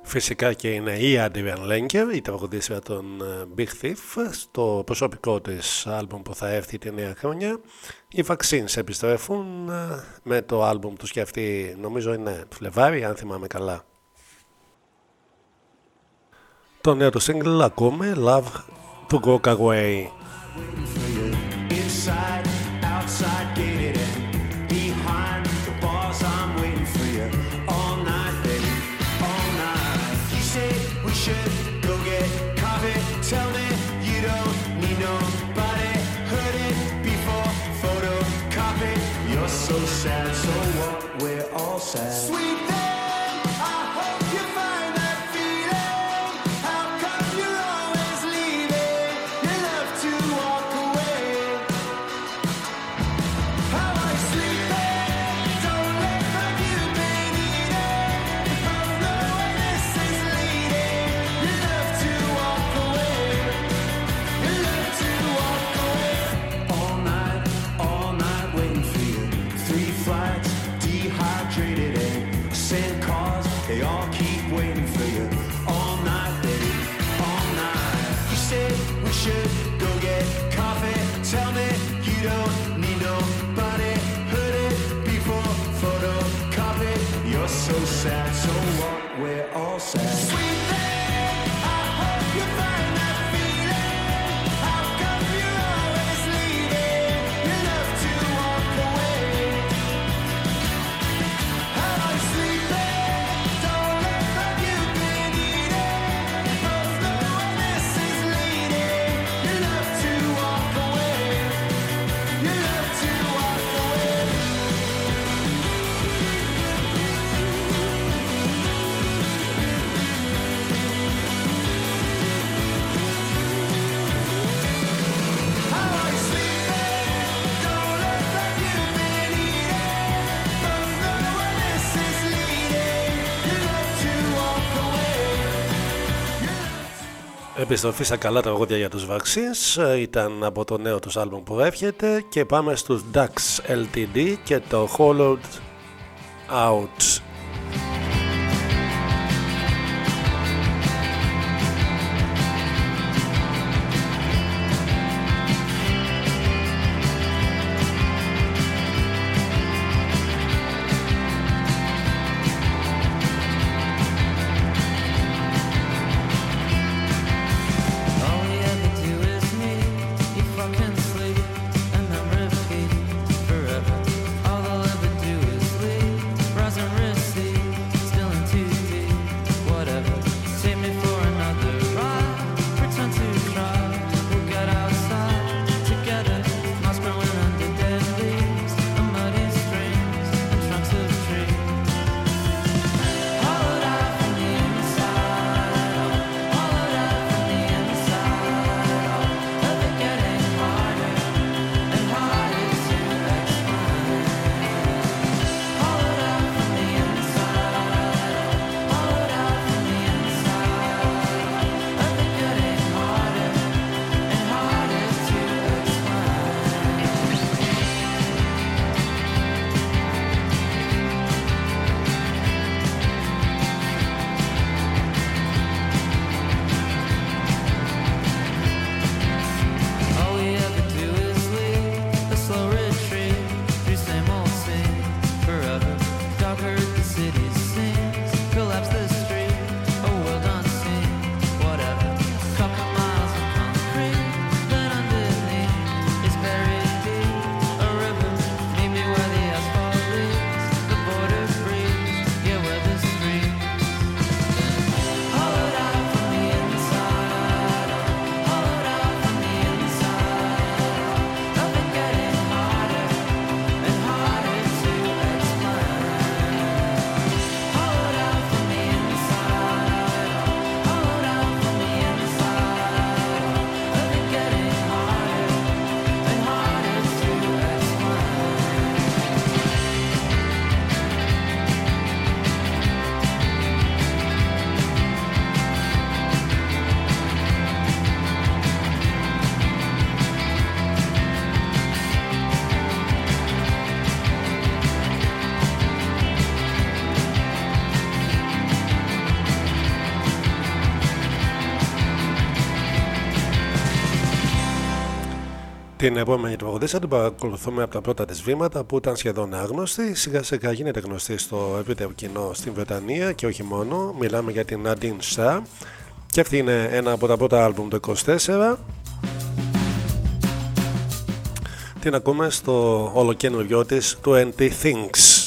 Φυσικά και είναι η Andy Van Lenker, η τραγουδίστρια των ε, Big Thief, στο προσωπικό της άλμπουμ που θα έρθει τη νέα χρόνια. Οι Vaccines επιστρέφουν ε, με το άλμπουμ τους και αυτή νομίζω είναι Φλεβάρι, αν θυμάμαι καλά. Το νέο του single ακούμε Love to Go Away. frustrated and sent cars. They all keep waiting for you all night, baby, all night. You said we should go get coffee. Tell me you don't need nobody. Heard it before, photocopy. You're so sad, so what? We're all sad. Sweet. Επιστροφή στα καλά τραγούδια για τους Βαξίες ήταν από το νέο τους άλμπουμ που έρχεται και πάμε στους Ducks LTD και το Hollowed Out. Την επόμενη τραγουδίστρια την παρακολουθούμε από τα πρώτα της βήματα που ήταν σχεδόν άγνωστη. Σιγά σιγά γίνεται γνωστή στο ευρύτερο κοινό στην Βρετανία και όχι μόνο. Μιλάμε για την Nadine και αυτή είναι ένα από τα πρώτα άλμπουμ του 24. Την ακούμε στο ολοκένουργιό της 20 Things.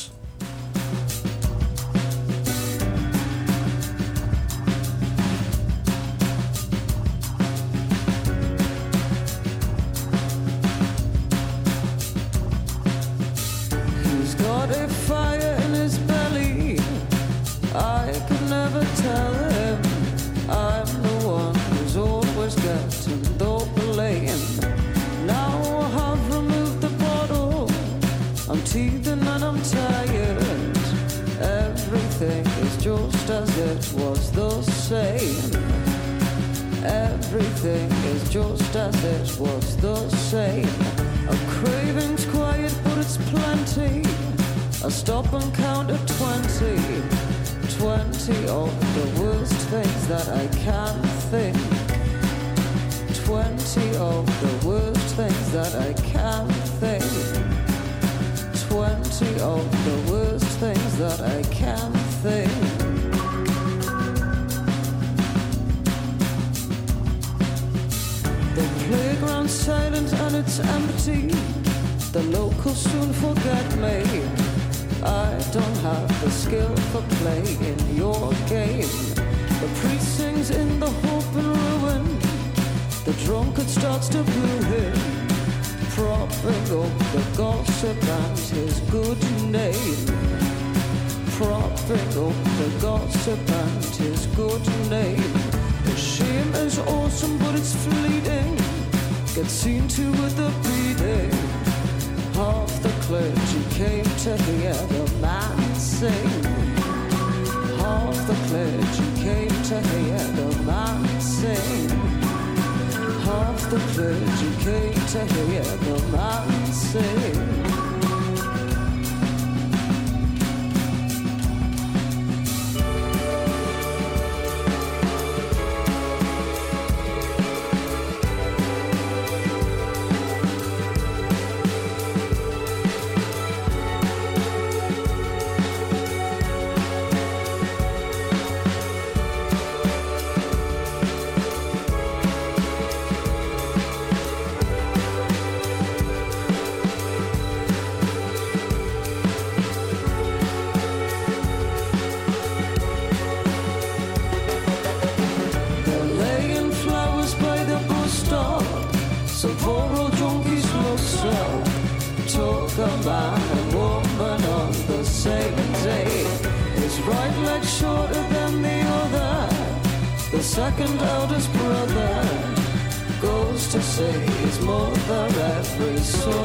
só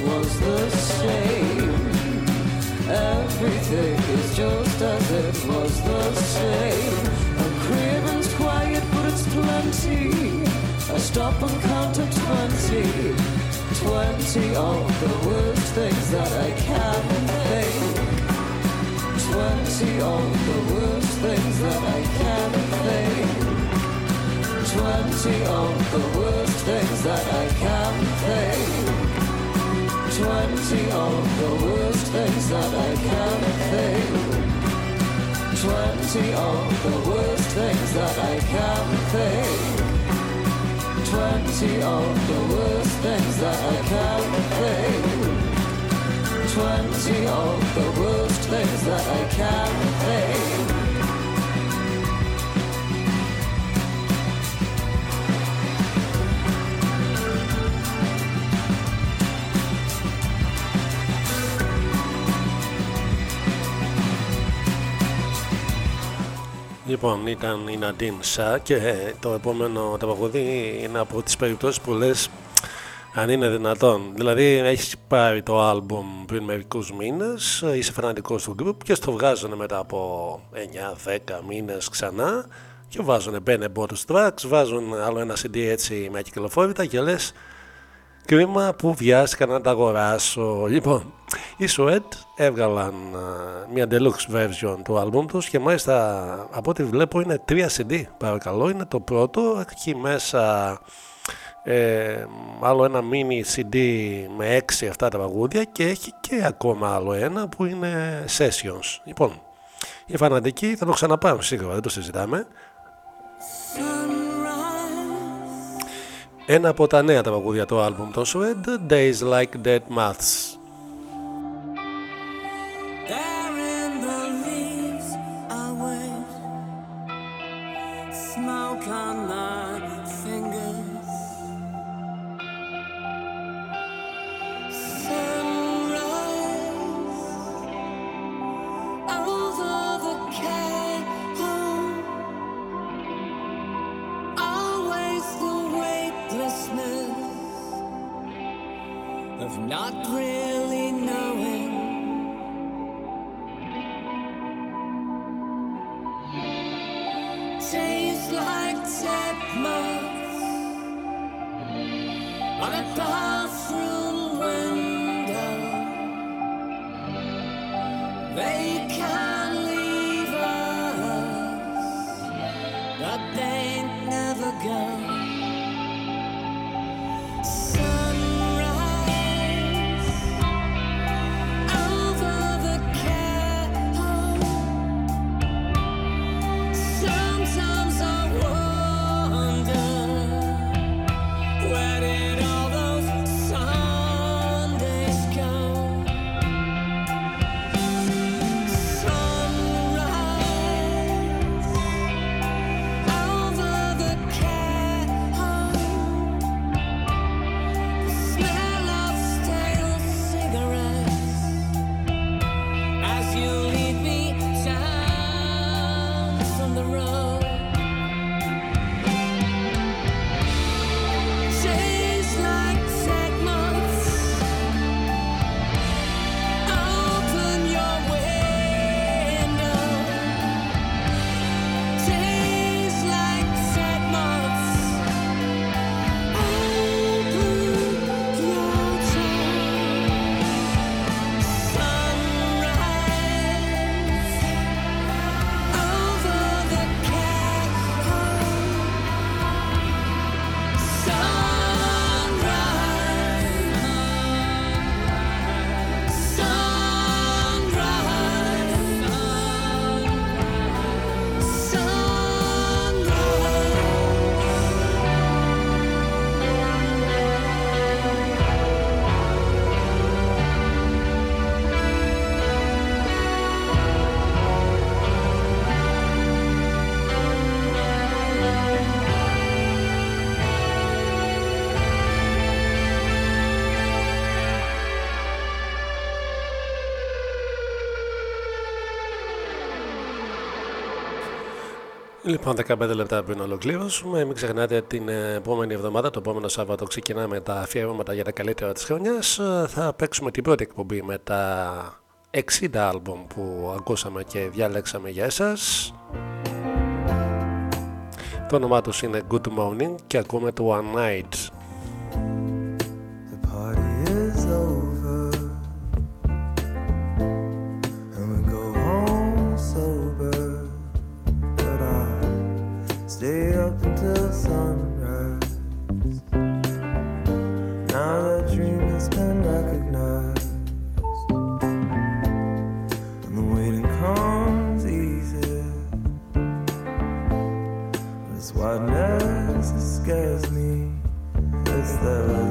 was the same. Everything is just as it was the same. A craving's quiet, but it's plenty. I stop and count to twenty. Twenty of the worst things that I can think. Twenty of the worst things that I can think twenty of the worst things that I can think. Twenty of the worst things that I can think. Twenty of the worst things that I can think. Twenty of the worst things that I can think. Twenty of the worst things that I can think. Λοιπόν, ήταν η Nadine Σα και το επόμενο τραγούδι είναι από τις περιπτώσεις που λες αν είναι δυνατόν. Δηλαδή έχεις πάρει το άλμπουμ πριν μερικούς μήνες, είσαι φανατικός του group και στο βγάζουν μετά από 9-10 μήνες ξανά και βάζουν μπαίνε bonus tracks, βάζουν άλλο ένα CD έτσι με κυκλοφόρητα και λες κρίμα που βιάστηκα να τα αγοράσω. Λοιπόν, οι Sweat έβγαλαν α, μια deluxe version του άλμπουμ τους και μάλιστα από ό,τι βλέπω είναι 3 CD παρακαλώ, είναι το πρώτο, έχει μέσα ε, άλλο ένα mini CD με 6 αυτά τα τραγούδια και έχει και ακόμα άλλο ένα που είναι sessions. Λοιπόν, οι φανατικοί θα το ξαναπάρουν σίγουρα, δεν το συζητάμε. Ένα από τα νέα τραγούδια του άλμπουμ το Sweat, Days Like Dead Maths. Not really knowing. Tastes like dead moths on a bathroom window. They can leave us, but they never go. Λοιπόν, 15 λεπτά πριν ολοκληρώσουμε. Μην ξεχνάτε την επόμενη εβδομάδα, το επόμενο Σάββατο, ξεκινάμε τα αφιερώματα για τα καλύτερα της χρονιάς. Θα παίξουμε την πρώτη εκπομπή με τα 60 άλμπομ που ακούσαμε και διάλεξαμε για εσάς. Το όνομά τους είναι Good Morning και ακούμε το One Night. is over stay up until sunrise. Now the dream has been recognized, and the waiting comes easy. This whiteness scares me. It's the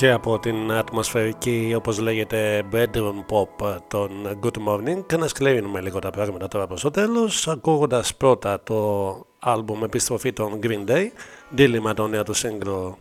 και από την ατμοσφαιρική όπως λέγεται bedroom pop ε, των Good Morning. Και να σκλέβουμε λίγο τα πράγματα τώρα προς το τέλος ακούγοντας πρώτα το άλμπουμ επιστροφή των Green Day δίλημα το νέο του single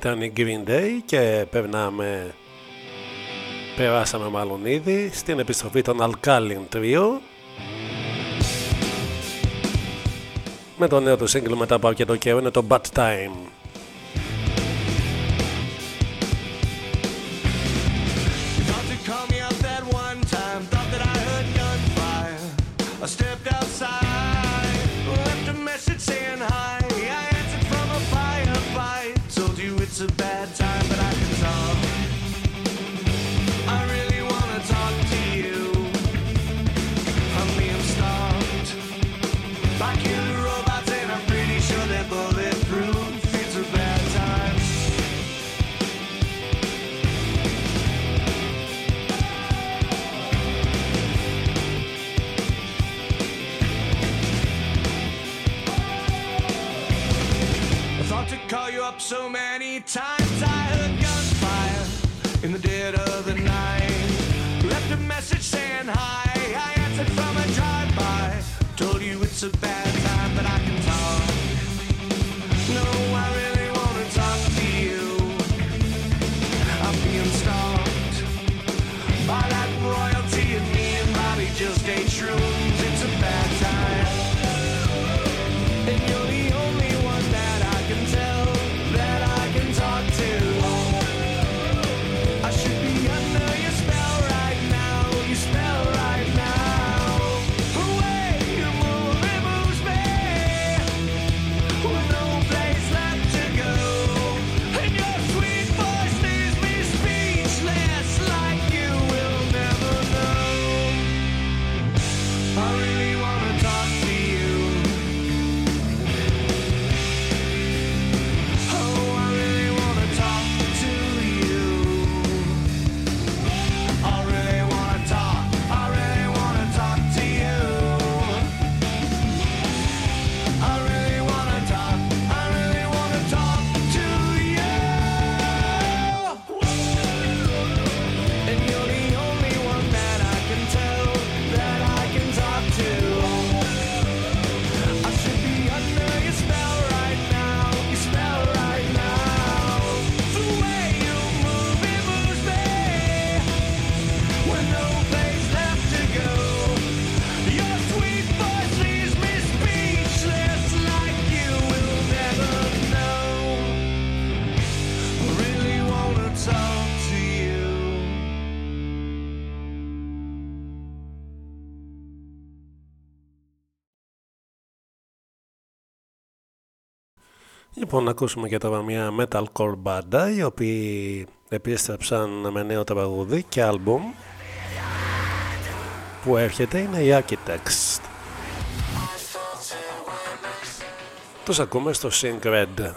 ήταν η Green Day και περνάμε περάσαμε μάλλον ήδη στην επιστροφή των Alkaline Trio. Με το νέο του σύγκλημα μετά από αρκετό καιρό είναι το Bad Time. dead of the night. Left a message saying hi. I answered from a drive-by. Told you it's a bad. Λοιπόν, να ακούσουμε και τα μια metalcore μπάντα, οι οποίοι επίστρεψαν με νέο τραγούδι και άλμπουμ που έρχεται είναι η Architects. Τους ακούμε στο Sync Red.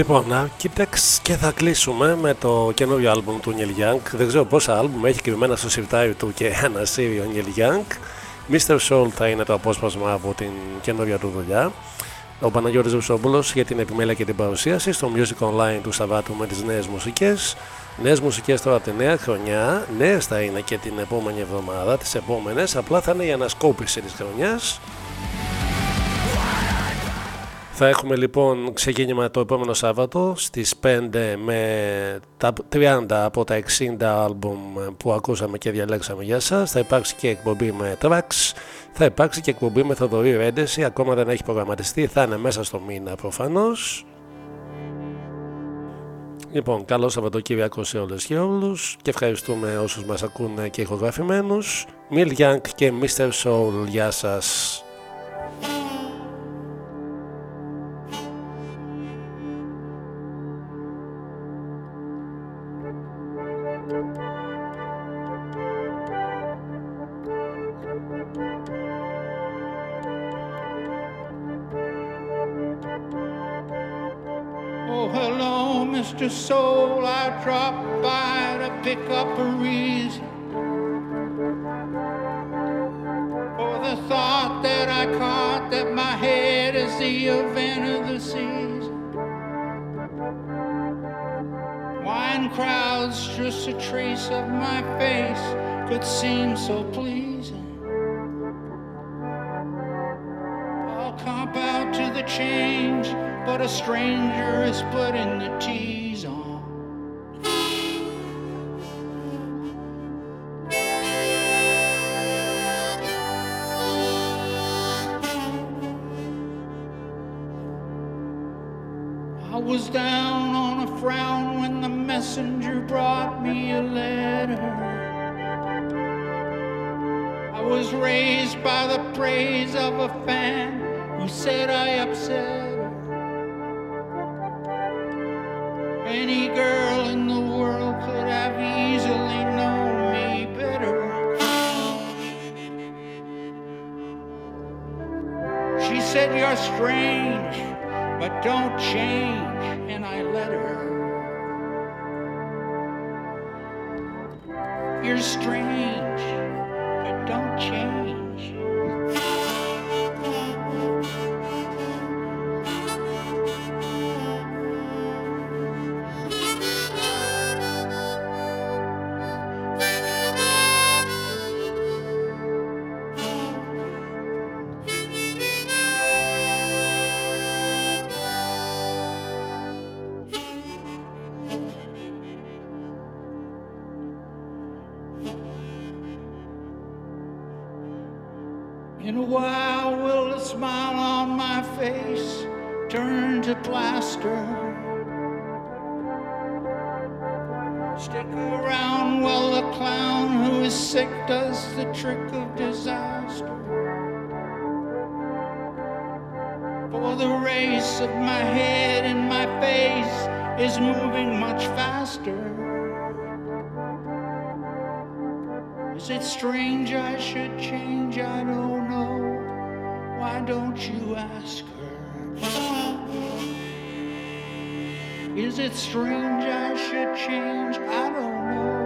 Λοιπόν, Architects και θα κλείσουμε με το καινούριο άλμπουμ του Neil Young. Δεν ξέρω πόσα άλμπουμ έχει κρυμμένα στο σιρτάρι του και ένα σύριο Neil Young. Mr. Soul θα είναι το απόσπασμα από την καινούργια του δουλειά. Ο Παναγιώτης Ρουσόμπουλος για την επιμέλεια και την παρουσίαση στο Music Online του Σαββάτου με τις νέες μουσικές. Νέες μουσικές τώρα από τη νέα χρονιά. Νέες θα είναι και την επόμενη εβδομάδα, τις επόμενες. Απλά θα είναι η ανασκόπηση της χρονιάς. Θα έχουμε λοιπόν ξεκίνημα το επόμενο Σάββατο στις 5 με τα 30 από τα 60 άλμπουμ που ακούσαμε και διαλέξαμε για σας. Θα υπάρξει και εκπομπή με tracks, θα υπάρξει και εκπομπή με Θοδωρή Ρέντεση, ακόμα δεν έχει προγραμματιστεί, θα είναι μέσα στο μήνα προφανώς. Λοιπόν, καλό Σαββατοκύριακο σε όλες και όλους και ευχαριστούμε όσους μας ακούνε και ηχογραφημένους. Μιλ Young και Mr. Soul, γεια σας. Wine crowds, just a trace of my face, could seem so pleasing. I'll comp out to the change, but a stranger is putting the tease messenger brought me a letter. I was raised by the praise of a fan who said I upset her. Any girl in the world could have easily known me better. She said, You're strange, but don't change. And I let her. You're strange, but don't change. Is it strange I should change? I don't know. Why don't you ask her? Is it strange I should change? I don't